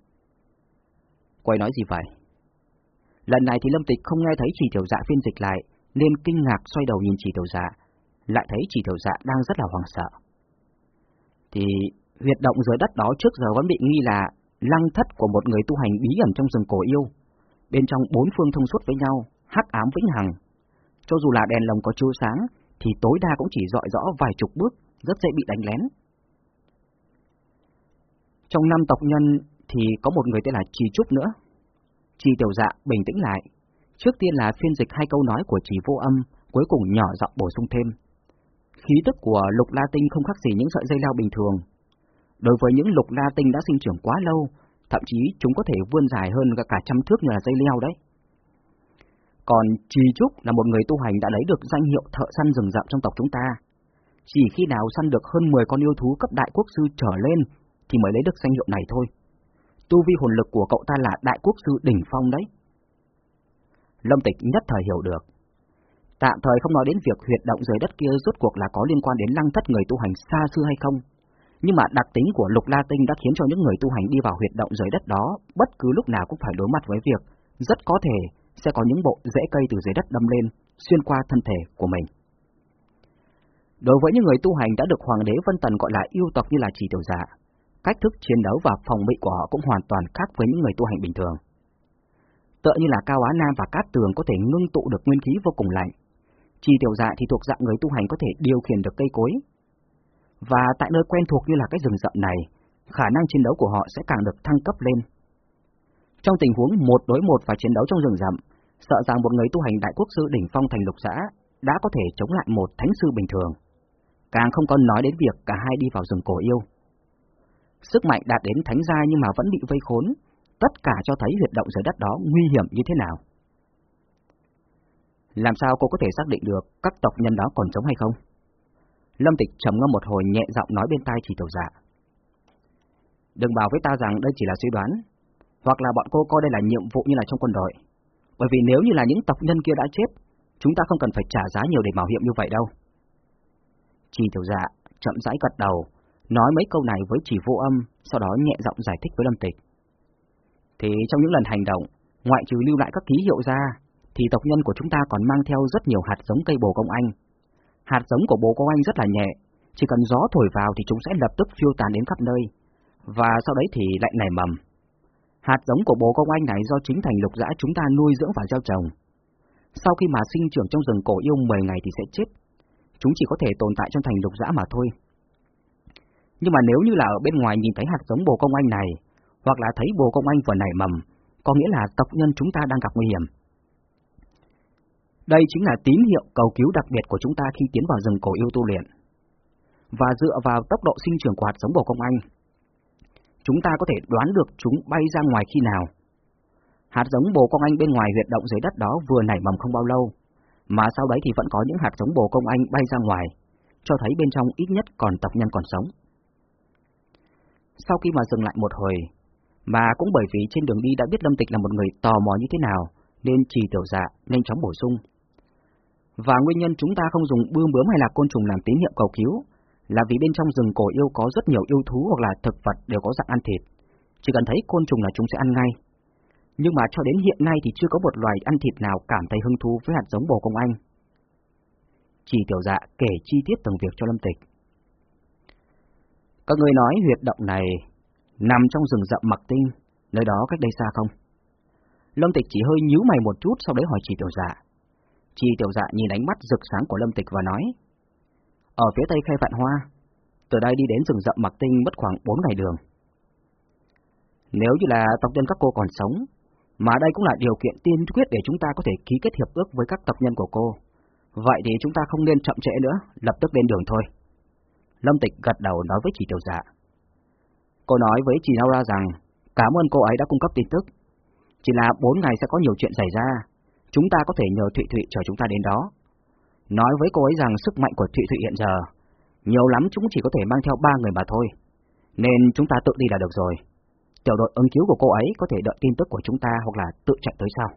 Quay nói gì vậy? Lần này thì Lâm Tịch không nghe thấy chỉ tiểu dạ phiên dịch lại, nên kinh ngạc xoay đầu nhìn chỉ tiểu dạ, lại thấy chỉ tiểu dạ đang rất là hoảng sợ. Thì huyệt động dưới đất đó trước giờ vẫn bị nghi là lăng thất của một người tu hành bí ẩn trong rừng cổ yêu. Bên trong bốn phương thông suốt với nhau, hắc ám vĩnh hằng. Cho dù là đèn lồng có chiếu sáng, thì tối đa cũng chỉ dọi rõ vài chục bước, rất dễ bị đánh lén. Trong năm tộc nhân thì có một người tên là Trì Trúc nữa. Trì Tiểu Dạ bình tĩnh lại. Trước tiên là phiên dịch hai câu nói của Trì Vô Âm, cuối cùng nhỏ giọng bổ sung thêm. Khí tức của lục la tinh không khác gì những sợi dây leo bình thường. Đối với những lục la tinh đã sinh trưởng quá lâu, thậm chí chúng có thể vươn dài hơn cả trăm thước như là dây leo đấy. Còn Trì Trúc là một người tu hành đã lấy được danh hiệu thợ săn rừng rậm trong tộc chúng ta. Chỉ khi nào săn được hơn 10 con yêu thú cấp đại quốc sư trở lên thì mới lấy được danh hiệu này thôi. Tu vi hồn lực của cậu ta là đại quốc sư đỉnh phong đấy. Lâm Tịch nhất thời hiểu được. Tạm thời không nói đến việc huyệt động dưới đất kia rốt cuộc là có liên quan đến lăng thất người tu hành xa xưa hay không, nhưng mà đặc tính của lục la tinh đã khiến cho những người tu hành đi vào huyệt động dưới đất đó bất cứ lúc nào cũng phải đối mặt với việc rất có thể sẽ có những bộ rễ cây từ dưới đất đâm lên, xuyên qua thân thể của mình. Đối với những người tu hành đã được Hoàng đế Vân Tần gọi là yêu tộc như là chỉ tiểu giả, cách thức chiến đấu và phòng bị của họ cũng hoàn toàn khác với những người tu hành bình thường. Tựa như là Cao Á Nam và Cát Tường có thể ngưng tụ được nguyên khí vô cùng lạnh, Chi tiểu dạ thì thuộc dạng người tu hành có thể điều khiển được cây cối. Và tại nơi quen thuộc như là cái rừng rậm này, khả năng chiến đấu của họ sẽ càng được thăng cấp lên. Trong tình huống một đối một và chiến đấu trong rừng rậm, sợ rằng một người tu hành đại quốc sư đỉnh phong thành lục xã đã có thể chống lại một thánh sư bình thường. Càng không còn nói đến việc cả hai đi vào rừng cổ yêu. Sức mạnh đạt đến thánh gia nhưng mà vẫn bị vây khốn, tất cả cho thấy huyệt động dưới đất đó nguy hiểm như thế nào. Làm sao cô có thể xác định được các tộc nhân đó còn sống hay không? Lâm Tịch trầm ngâm một hồi nhẹ giọng nói bên tai chỉ tiểu dạ. Đừng bảo với ta rằng đây chỉ là suy đoán, hoặc là bọn cô coi đây là nhiệm vụ như là trong quân đội. Bởi vì nếu như là những tộc nhân kia đã chết, chúng ta không cần phải trả giá nhiều để bảo hiểm như vậy đâu. Chỉ tiểu dạ chậm rãi gật đầu, nói mấy câu này với chỉ vô âm, sau đó nhẹ giọng giải thích với Lâm Tịch. Thì trong những lần hành động, ngoại trừ lưu lại các ký hiệu ra, thì tộc nhân của chúng ta còn mang theo rất nhiều hạt giống cây bồ công anh. Hạt giống của bồ công anh rất là nhẹ, chỉ cần gió thổi vào thì chúng sẽ lập tức phiêu tán đến khắp nơi, và sau đấy thì lại nảy mầm. Hạt giống của bồ công anh này do chính thành lục dã chúng ta nuôi dưỡng và gieo trồng. Sau khi mà sinh trưởng trong rừng cổ yêu 10 ngày thì sẽ chết. Chúng chỉ có thể tồn tại trong thành lục dã mà thôi. Nhưng mà nếu như là ở bên ngoài nhìn thấy hạt giống bồ công anh này, hoặc là thấy bồ công anh vừa nảy mầm, có nghĩa là tộc nhân chúng ta đang gặp nguy hiểm. Đây chính là tín hiệu cầu cứu đặc biệt của chúng ta khi tiến vào rừng cổ yêu tu luyện. Và dựa vào tốc độ sinh trưởng của hạt giống bồ công anh, chúng ta có thể đoán được chúng bay ra ngoài khi nào. Hạt giống bồ công anh bên ngoài huyệt động dưới đất đó vừa nảy mầm không bao lâu, mà sau đấy thì vẫn có những hạt giống bồ công anh bay ra ngoài, cho thấy bên trong ít nhất còn tộc nhân còn sống. Sau khi mà dừng lại một hồi, mà cũng bởi vì trên đường đi đã biết Lâm Tịch là một người tò mò như thế nào, nên trì tiểu dạ nhanh chóng bổ sung. Và nguyên nhân chúng ta không dùng bươm bướm hay là côn trùng làm tín hiệu cầu cứu, là vì bên trong rừng cổ yêu có rất nhiều yêu thú hoặc là thực vật đều có dạng ăn thịt. Chỉ cần thấy côn trùng là chúng sẽ ăn ngay. Nhưng mà cho đến hiện nay thì chưa có một loài ăn thịt nào cảm thấy hứng thú với hạt giống bồ công anh. Chỉ tiểu dạ kể chi tiết từng việc cho Lâm Tịch. Các người nói huyệt động này nằm trong rừng rậm mặc tinh, nơi đó cách đây xa không? Lâm Tịch chỉ hơi nhíu mày một chút sau đấy hỏi chỉ tiểu dạ. Chi tiểu dạ nhìn ánh mắt rực sáng của Lâm Tịch và nói, ở phía tây Khe vạn hoa, từ đây đi đến rừng rậm mặc tinh mất khoảng 4 ngày đường. Nếu như là tộc nhân các cô còn sống, mà đây cũng là điều kiện tiên quyết để chúng ta có thể ký kết hiệp ước với các tộc nhân của cô, vậy thì chúng ta không nên chậm trễ nữa, lập tức lên đường thôi. Lâm Tịch gật đầu nói với chị tiểu dạ. Cô nói với chị Laura rằng, cảm ơn cô ấy đã cung cấp tin tức. Chỉ là 4 ngày sẽ có nhiều chuyện xảy ra, chúng ta có thể nhờ Thụy Thụy chờ chúng ta đến đó, Nói với cô ấy rằng sức mạnh của Thụy Thụy hiện giờ, nhiều lắm chúng chỉ có thể mang theo ba người mà thôi, nên chúng ta tự đi là được rồi. Tiểu đội ứng cứu của cô ấy có thể đợi tin tức của chúng ta hoặc là tự chạy tới sau.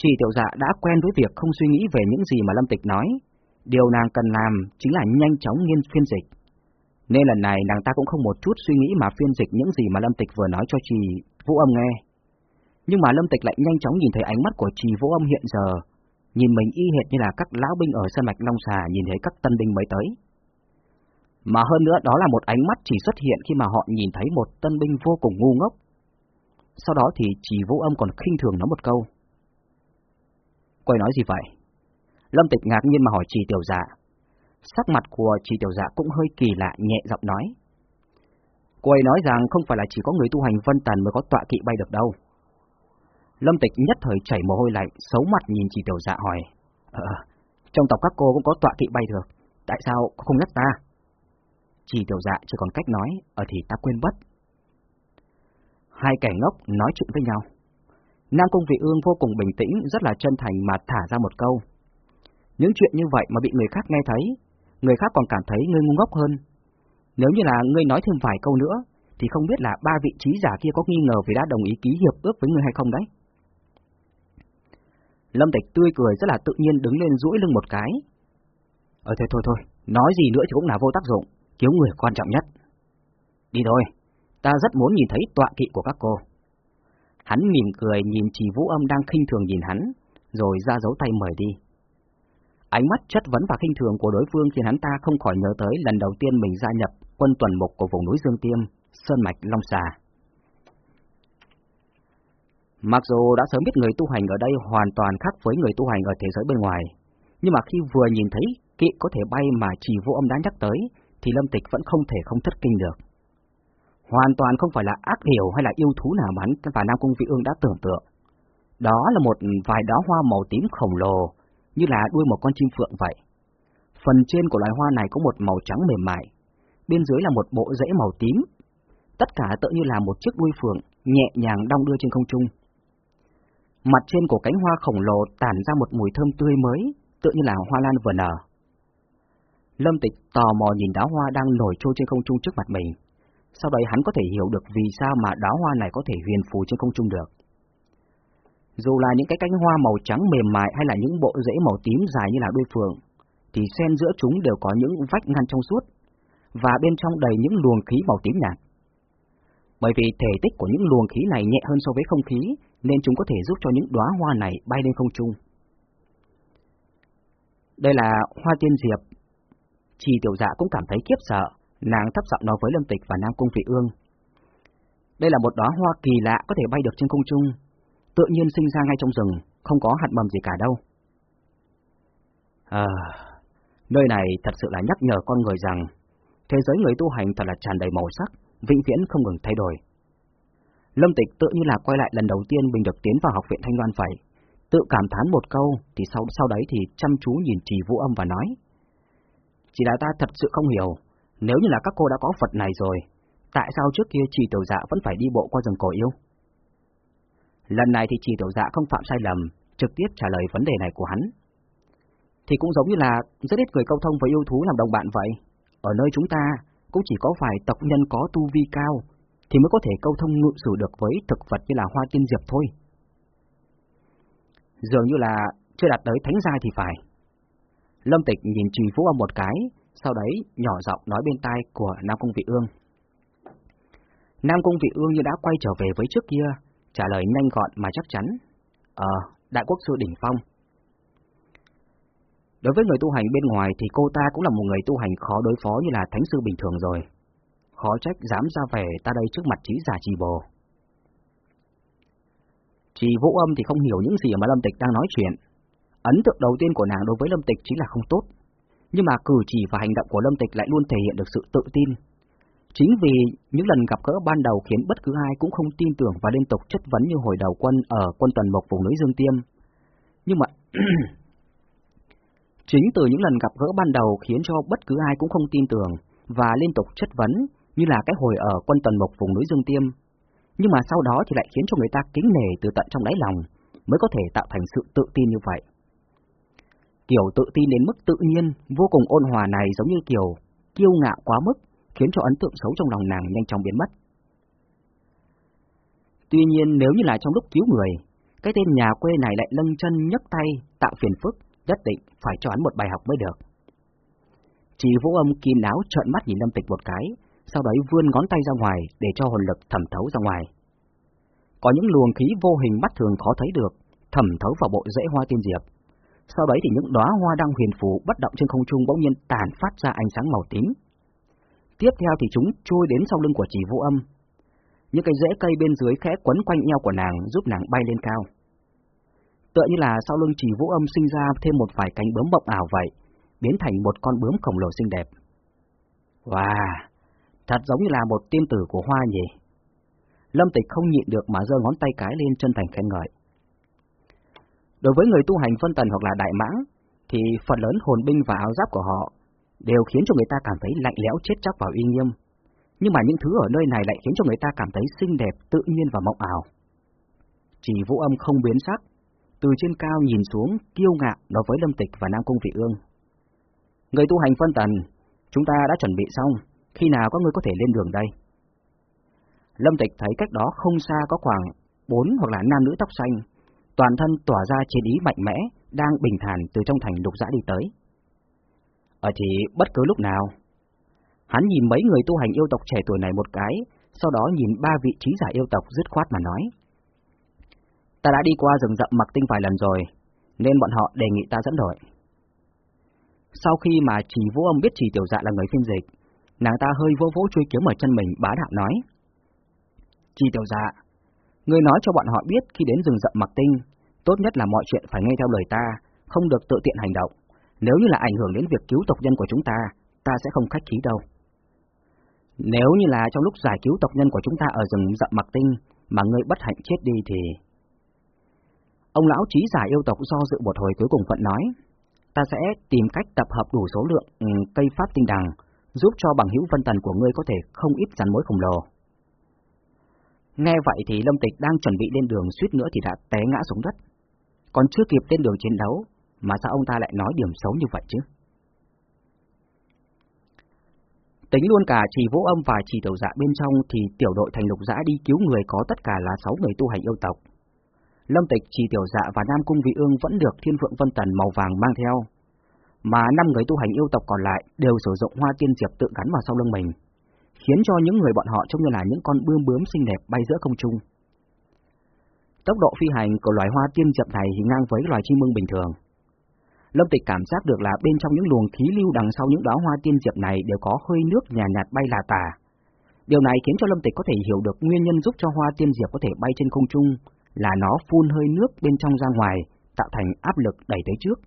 Chỉ tiểu dạ đã quen với việc không suy nghĩ về những gì mà Lâm Tịch nói, điều nàng cần làm chính là nhanh chóng nghiên phiên dịch. Nên lần này nàng ta cũng không một chút suy nghĩ mà phiên dịch những gì mà Lâm Tịch vừa nói cho chị Vũ Âm nghe. Nhưng mà Lâm Tịch lại nhanh chóng nhìn thấy ánh mắt của trì Vũ Âm hiện giờ nhìn mình y hệt như là các lão binh ở sân mạch Long Xà, nhìn thấy các tân binh mới tới. Mà hơn nữa, đó là một ánh mắt chỉ xuất hiện khi mà họ nhìn thấy một tân binh vô cùng ngu ngốc. Sau đó thì trì vũ âm còn khinh thường nó một câu. Quay nói gì vậy? Lâm Tịch ngạc nhiên mà hỏi trì tiểu dạ. Sắc mặt của trì tiểu dạ cũng hơi kỳ lạ, nhẹ giọng nói. Cô ấy nói rằng không phải là chỉ có người tu hành vân tần mới có tọa kỵ bay được đâu. Lâm Tịch nhất thời chảy mồ hôi lạnh, xấu mặt nhìn chỉ tiểu dạ hỏi. Ờ, trong tộc các cô cũng có tọa kỵ bay được, tại sao không nhắc ta? chỉ tiểu dạ chỉ còn cách nói, ở thì ta quên bất. Hai kẻ ngốc nói chuyện với nhau. Nam Cung Vị Ương vô cùng bình tĩnh, rất là chân thành mà thả ra một câu. Những chuyện như vậy mà bị người khác nghe thấy, người khác còn cảm thấy ngươi ngu ngốc hơn. Nếu như là ngươi nói thêm vài câu nữa, thì không biết là ba vị trí giả kia có nghi ngờ vì đã đồng ý ký hiệp ước với ngươi hay không đấy. Lâm Tịch tươi cười rất là tự nhiên đứng lên duỗi lưng một cái. Ờ thôi thôi thôi, nói gì nữa thì cũng là vô tác dụng, cứu người quan trọng nhất. Đi thôi, ta rất muốn nhìn thấy tọa kỵ của các cô. Hắn mỉm cười nhìn chỉ vũ âm đang khinh thường nhìn hắn, rồi ra dấu tay mời đi. Ánh mắt chất vấn và khinh thường của đối phương khiến hắn ta không khỏi nhớ tới lần đầu tiên mình gia nhập quân tuần mục của vùng núi Dương Tiêm, Sơn Mạch Long Xà. Mặc dù đã sớm biết người tu hành ở đây hoàn toàn khác với người tu hành ở thế giới bên ngoài, nhưng mà khi vừa nhìn thấy kỵ có thể bay mà chỉ vô âm đã nhắc tới, thì Lâm Tịch vẫn không thể không thất kinh được. hoàn toàn không phải là ác hiểu hay là yêu thú nào mà hắn và Nam Cung Vị Ương đã tưởng tượng. Đó là một vài đóa hoa màu tím khổng lồ, như là đuôi một con chim phượng vậy. Phần trên của loài hoa này có một màu trắng mềm mại, bên dưới là một bộ rễ màu tím. Tất cả tự như là một chiếc đuôi phượng nhẹ nhàng đong đưa trên không trung. Mặt trên của cánh hoa khổng lồ tản ra một mùi thơm tươi mới, tự như là hoa lan vừa nở. Lâm Tịch tò mò nhìn đóa hoa đang nổi trôi trên không trung trước mặt mình. Sau đấy hắn có thể hiểu được vì sao mà đóa hoa này có thể huyền phù trên không trung được. Dù là những cái cánh hoa màu trắng mềm mại hay là những bộ rễ màu tím dài như là đuôi phượng, thì xen giữa chúng đều có những vách ngăn trong suốt, và bên trong đầy những luồng khí màu tím nhạt. Bởi vì thể tích của những luồng khí này nhẹ hơn so với không khí, nên chúng có thể giúp cho những đóa hoa này bay lên không trung. Đây là hoa tiên diệp. Chỉ tiểu dạ cũng cảm thấy kiếp sợ, nàng thấp giọng nói với Lâm Tịch và Nam Cung Vị Ương. Đây là một đóa hoa kỳ lạ có thể bay được trên không trung, tự nhiên sinh ra ngay trong rừng, không có hạt mầm gì cả đâu. À, nơi này thật sự là nhắc nhở con người rằng thế giới người tu hành thật là tràn đầy màu sắc, vĩnh viễn không ngừng thay đổi. Lâm Tịch tự như là quay lại lần đầu tiên mình được tiến vào học viện Thanh Loan vậy, tự cảm thán một câu, thì sau sau đấy thì chăm chú nhìn Trì Vũ Âm và nói: "Chỉ là ta thật sự không hiểu, nếu như là các cô đã có Phật này rồi, tại sao trước kia Trì Tiểu Dạ vẫn phải đi bộ qua rừng cổ yêu?" Lần này thì Trì Tiểu Dạ không phạm sai lầm, trực tiếp trả lời vấn đề này của hắn. Thì cũng giống như là rất ít người câu thông với yêu thú làm đồng bạn vậy. Ở nơi chúng ta, cũng chỉ có vài tộc nhân có tu vi cao, thì mới có thể câu thông ngự sử được với thực vật như là hoa tiên diệp thôi. Dường như là chưa đạt tới thánh giai thì phải. Lâm Tịch nhìn Trì Vũ Âm một cái, sau đấy nhỏ giọng nói bên tai của Nam Cung Vị Ương. Nam Cung Vị Ương như đã quay trở về với trước kia, trả lời nhanh gọn mà chắc chắn. Ờ, Đại Quốc Sư Đỉnh Phong. Đối với người tu hành bên ngoài thì cô ta cũng là một người tu hành khó đối phó như là thánh sư bình thường rồi. Khó trách dám ra vẻ ta đây trước mặt trí giả trì bồ. Chỉ vũ âm thì không hiểu những gì mà Lâm Tịch đang nói chuyện. Ấn tượng đầu tiên của nàng đối với Lâm Tịch chính là không tốt. Nhưng mà cử chỉ và hành động của Lâm Tịch lại luôn thể hiện được sự tự tin. Chính vì những lần gặp gỡ ban đầu khiến bất cứ ai cũng không tin tưởng và liên tục chất vấn như hồi đầu quân ở quân tuần mộc vùng núi Dương Tiêm. Nhưng mà [CLEARS THROAT] Chính từ những lần gặp gỡ ban đầu khiến cho bất cứ ai cũng không tin tưởng và liên tục chất vấn như là cái hồi ở quân tuần mộc vùng núi Dương Tiêm. Nhưng mà sau đó thì lại khiến cho người ta kính nể từ tận trong đáy lòng mới có thể tạo thành sự tự tin như vậy. Kiểu tự tin đến mức tự nhiên, vô cùng ôn hòa này giống như kiểu kiêu ngạo quá mức, khiến cho ấn tượng xấu trong lòng nàng nhanh chóng biến mất. Tuy nhiên nếu như là trong lúc cứu người, cái tên nhà quê này lại lâng chân nhấc tay tạo phiền phức, nhất định phải cho hắn một bài học mới được. Chỉ vũ âm kín áo trợn mắt nhìn Lâm Tịch một cái, sau đấy vươn ngón tay ra ngoài để cho hồn lực thẩm thấu ra ngoài. Có những luồng khí vô hình mắt thường khó thấy được, thẩm thấu vào bộ rễ hoa tiên diệp. Sau đấy thì những đóa hoa đang huyền phù bất động trên không trung bỗng nhiên tàn phát ra ánh sáng màu tím. Tiếp theo thì chúng trôi đến sau lưng của chỉ vũ âm. Những cái rễ cây bên dưới khẽ quấn quanh eo của nàng giúp nàng bay lên cao tựa như là sau lưng chỉ vũ âm sinh ra thêm một vài cánh bướm bọc ảo vậy, biến thành một con bướm khổng lồ xinh đẹp. Wow, thật giống như là một tiên tử của hoa nhỉ. Lâm Tịch không nhịn được mà giơ ngón tay cái lên chân thành khen ngợi. Đối với người tu hành phân tần hoặc là đại mãng, thì phần lớn hồn binh và áo giáp của họ đều khiến cho người ta cảm thấy lạnh lẽo chết chóc và uy nghiêm. Nhưng mà những thứ ở nơi này lại khiến cho người ta cảm thấy xinh đẹp, tự nhiên và mộng ảo. Chỉ vũ âm không biến sắc, từ trên cao nhìn xuống, kiêu ngạo nói với Lâm Tịch và Nam Cung Vị Ương. Người tu hành phân tần, chúng ta đã chuẩn bị xong, khi nào các ngươi có thể lên đường đây? Lâm Tịch thấy cách đó không xa có khoảng bốn hoặc là nam nữ tóc xanh, toàn thân tỏa ra chiến ý mạnh mẽ, đang bình thản từ trong thành lục dã đi tới. Ở thì bất cứ lúc nào, hắn nhìn mấy người tu hành yêu tộc trẻ tuổi này một cái, sau đó nhìn ba vị trí giả yêu tộc dứt khoát mà nói. Ta đã đi qua rừng rậm mặc tinh vài lần rồi, nên bọn họ đề nghị ta dẫn đội. Sau khi mà chỉ vũ âm biết chỉ tiểu dạ là người phiên dịch, nàng ta hơi vô vỗ chui kiếm ở chân mình bá đạo nói. chi tiểu dạ, ngươi nói cho bọn họ biết khi đến rừng rậm mặc tinh, tốt nhất là mọi chuyện phải nghe theo lời ta, không được tự tiện hành động. Nếu như là ảnh hưởng đến việc cứu tộc nhân của chúng ta, ta sẽ không khách khí đâu. Nếu như là trong lúc giải cứu tộc nhân của chúng ta ở rừng rậm mặc tinh mà ngươi bất hạnh chết đi thì... Ông lão trí giả yêu tộc do dự một hồi cuối cùng vẫn nói, ta sẽ tìm cách tập hợp đủ số lượng ừ, cây pháp tinh đằng, giúp cho bằng hữu vân tần của ngươi có thể không ít rắn mối khổng lồ. Nghe vậy thì Lâm Tịch đang chuẩn bị lên đường suýt nữa thì đã té ngã xuống đất. Còn chưa kịp lên đường chiến đấu, mà sao ông ta lại nói điểm xấu như vậy chứ? Tính luôn cả chỉ vũ âm và chỉ tiểu dạ bên trong thì tiểu đội thành lục dã đi cứu người có tất cả là 6 người tu hành yêu tộc. Lâm Tịch, chỉ tiểu dạ và Nam Cung Vị Ương vẫn được Thiên Phượng Vân Tần màu vàng mang theo, mà năm người tu hành yêu tộc còn lại đều sử dụng hoa tiên diệp tự gắn vào sau lưng mình, khiến cho những người bọn họ trông như là những con bươm bướm xinh đẹp bay giữa không trung. Tốc độ phi hành của loài hoa tiên diệp này thì ngang với loài chim mưng bình thường. Lâm Tịch cảm giác được là bên trong những luồng khí lưu đằng sau những đóa hoa tiên diệp này đều có hơi nước nhàn nhạt, nhạt bay là tả. Điều này khiến cho Lâm Tịch có thể hiểu được nguyên nhân giúp cho hoa tiên diệp có thể bay trên không trung là nó phun hơi nước bên trong ra ngoài, tạo thành áp lực đẩy tới trước.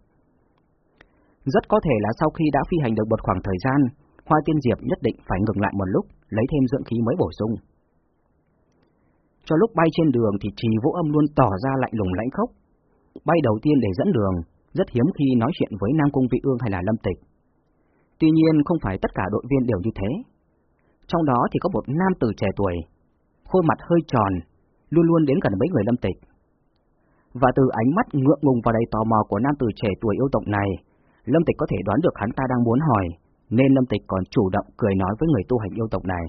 Rất có thể là sau khi đã phi hành được một khoảng thời gian, hoa tiên diệp nhất định phải ngừng lại một lúc, lấy thêm dưỡng khí mới bổ sung. Cho lúc bay trên đường thì trì vũ âm luôn tỏ ra lạnh lùng lãnh khốc. Bay đầu tiên để dẫn đường, rất hiếm khi nói chuyện với Nam Cung Vị Ương hay là Lâm Tịch. Tuy nhiên không phải tất cả đội viên đều như thế. Trong đó thì có một nam tử trẻ tuổi, khuôn mặt hơi tròn, luôn luôn đến gần mấy người Lâm Tịch. Và từ ánh mắt ngượng ngùng và đầy tò mò của nam tử trẻ tuổi yêu tộc này, Lâm Tịch có thể đoán được hắn ta đang muốn hỏi, nên Lâm Tịch còn chủ động cười nói với người tu hành yêu tộc này.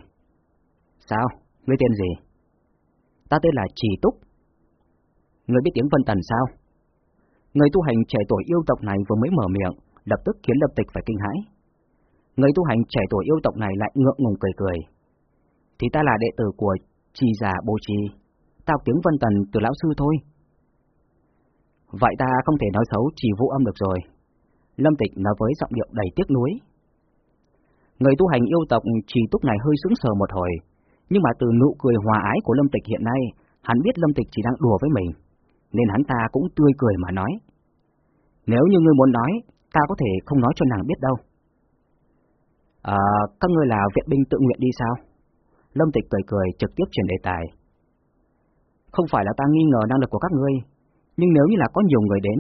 Sao? Ngươi tên gì? Ta tên là Trì Túc. Ngươi biết tiếng Vân Tần sao? Người tu hành trẻ tuổi yêu tộc này vừa mới mở miệng, lập tức khiến Lâm Tịch phải kinh hãi. Người tu hành trẻ tuổi yêu tộc này lại ngượng ngùng cười cười. Thì ta là đệ tử của Trì già Bồ Trì, tao tiếng Vân Tần từ lão sư thôi. Vậy ta không thể nói xấu chỉ vũ âm được rồi. Lâm Tịch nói với giọng điệu đầy tiếc nuối. Người tu hành yêu tộc trì túc này hơi sững sờ một hồi, nhưng mà từ nụ cười hòa ái của Lâm Tịch hiện nay, hắn biết Lâm Tịch chỉ đang đùa với mình, nên hắn ta cũng tươi cười mà nói. Nếu như ngươi muốn nói, ta có thể không nói cho nàng biết đâu. À, các ngươi là viện binh tự nguyện đi sao? Lâm Tịch cười cười trực tiếp chuyển đề tài. Không phải là ta nghi ngờ năng lực của các ngươi, nhưng nếu như là có nhiều người đến,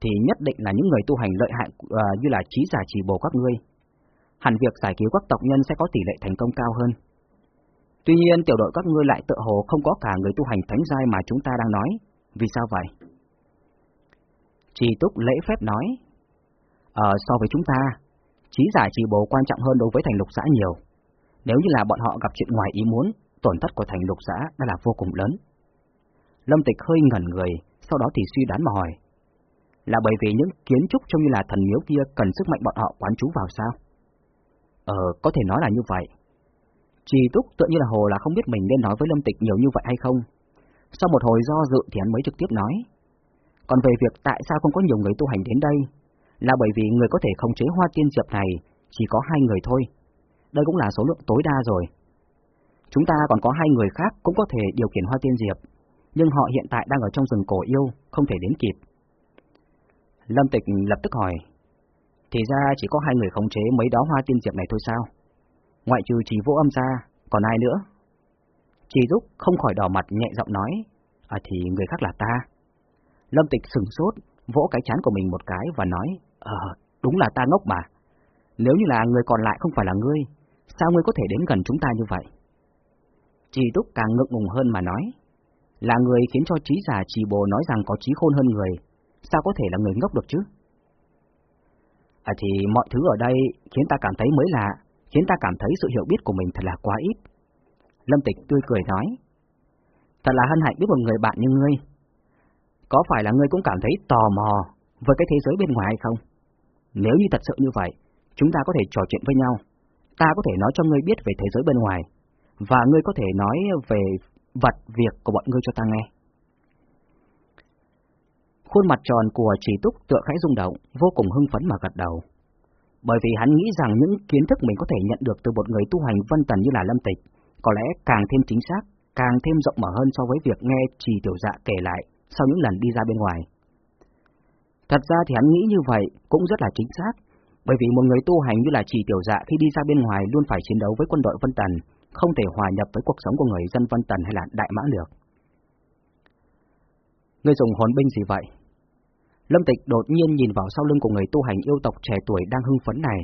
thì nhất định là những người tu hành lợi hại uh, như là trí giả trì bồ các ngươi. Hẳn việc giải cứu các tộc nhân sẽ có tỷ lệ thành công cao hơn. Tuy nhiên tiểu đội các ngươi lại tự hồ không có cả người tu hành thánh giai mà chúng ta đang nói. Vì sao vậy? Trì túc lễ phép nói. Ờ, so với chúng ta, trí giả trì bồ quan trọng hơn đối với thành lục xã nhiều. Nếu như là bọn họ gặp chuyện ngoài ý muốn, tổn thất của thành lục xã đã là vô cùng lớn. Lâm Tịch hơi ngẩn người, sau đó thì suy đoán mà hỏi. Là bởi vì những kiến trúc trông như là thần miếu kia cần sức mạnh bọn họ quán trú vào sao? Ờ, có thể nói là như vậy. Trì túc tựa như là hồ là không biết mình nên nói với Lâm Tịch nhiều như vậy hay không. Sau một hồi do dự thì hắn mới trực tiếp nói. Còn về việc tại sao không có nhiều người tu hành đến đây, là bởi vì người có thể khống chế hoa tiên diệp này chỉ có hai người thôi. Đây cũng là số lượng tối đa rồi. Chúng ta còn có hai người khác cũng có thể điều khiển hoa tiên diệp, nhưng họ hiện tại đang ở trong rừng cổ yêu, không thể đến kịp. Lâm Tịch lập tức hỏi, thì ra chỉ có hai người khống chế mấy đó hoa tiên diệp này thôi sao? Ngoại trừ chỉ vô âm ra, còn ai nữa? Chỉ giúp không khỏi đỏ mặt nhẹ giọng nói, à thì người khác là ta. Lâm Tịch sừng sốt, vỗ cái chán của mình một cái và nói, ờ, đúng là ta ngốc mà. Nếu như là người còn lại không phải là ngươi, sao ngươi có thể đến gần chúng ta như vậy? Chỉ Túc càng ngượng ngùng hơn mà nói, là người khiến cho trí giả trì bồ nói rằng có trí khôn hơn người, sao có thể là người ngốc được chứ? À thì mọi thứ ở đây khiến ta cảm thấy mới lạ, khiến ta cảm thấy sự hiểu biết của mình thật là quá ít. Lâm Tịch tươi cười nói, thật là hân hạnh biết một người bạn như ngươi. Có phải là ngươi cũng cảm thấy tò mò với cái thế giới bên ngoài hay không? Nếu như thật sự như vậy, chúng ta có thể trò chuyện với nhau. Ta có thể nói cho ngươi biết về thế giới bên ngoài, và ngươi có thể nói về vật việc của bọn ngươi cho ta nghe. Khuôn mặt tròn của chỉ túc tựa khẽ rung động, vô cùng hưng phấn mà gật đầu. Bởi vì hắn nghĩ rằng những kiến thức mình có thể nhận được từ một người tu hành vân tần như là Lâm Tịch, có lẽ càng thêm chính xác, càng thêm rộng mở hơn so với việc nghe trì tiểu dạ kể lại sau những lần đi ra bên ngoài. Thật ra thì hắn nghĩ như vậy cũng rất là chính xác, bởi vì một người tu hành như là Trì Tiểu Dạ khi đi ra bên ngoài luôn phải chiến đấu với quân đội Vân Tần, không thể hòa nhập với cuộc sống của người dân Vân Tần hay là Đại Mã được. Ngươi dùng hồn binh gì vậy? Lâm Tịch đột nhiên nhìn vào sau lưng của người tu hành yêu tộc trẻ tuổi đang hưng phấn này.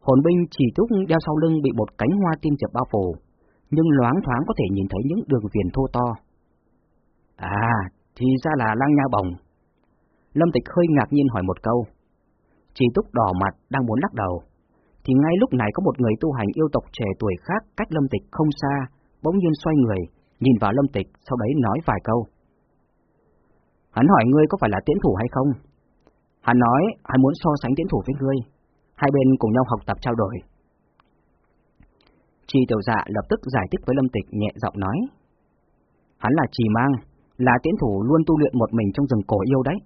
Hồn binh chỉ thúc đeo sau lưng bị một cánh hoa tim chập bao phủ, nhưng loáng thoáng có thể nhìn thấy những đường viền thô to. À, thì ra là lang nha bồng. Lâm Tịch hơi ngạc nhiên hỏi một câu. Chỉ túc đỏ mặt đang muốn lắc đầu, thì ngay lúc này có một người tu hành yêu tộc trẻ tuổi khác cách Lâm Tịch không xa, bỗng nhiên xoay người, nhìn vào Lâm Tịch, sau đấy nói vài câu. Hắn hỏi ngươi có phải là tiễn thủ hay không? Hắn nói hắn muốn so sánh tiễn thủ với ngươi, hai bên cùng nhau học tập trao đổi. Chi tiểu dạ lập tức giải thích với Lâm Tịch nhẹ giọng nói. Hắn là trì mang, là tiễn thủ luôn tu luyện một mình trong rừng cổ yêu đấy.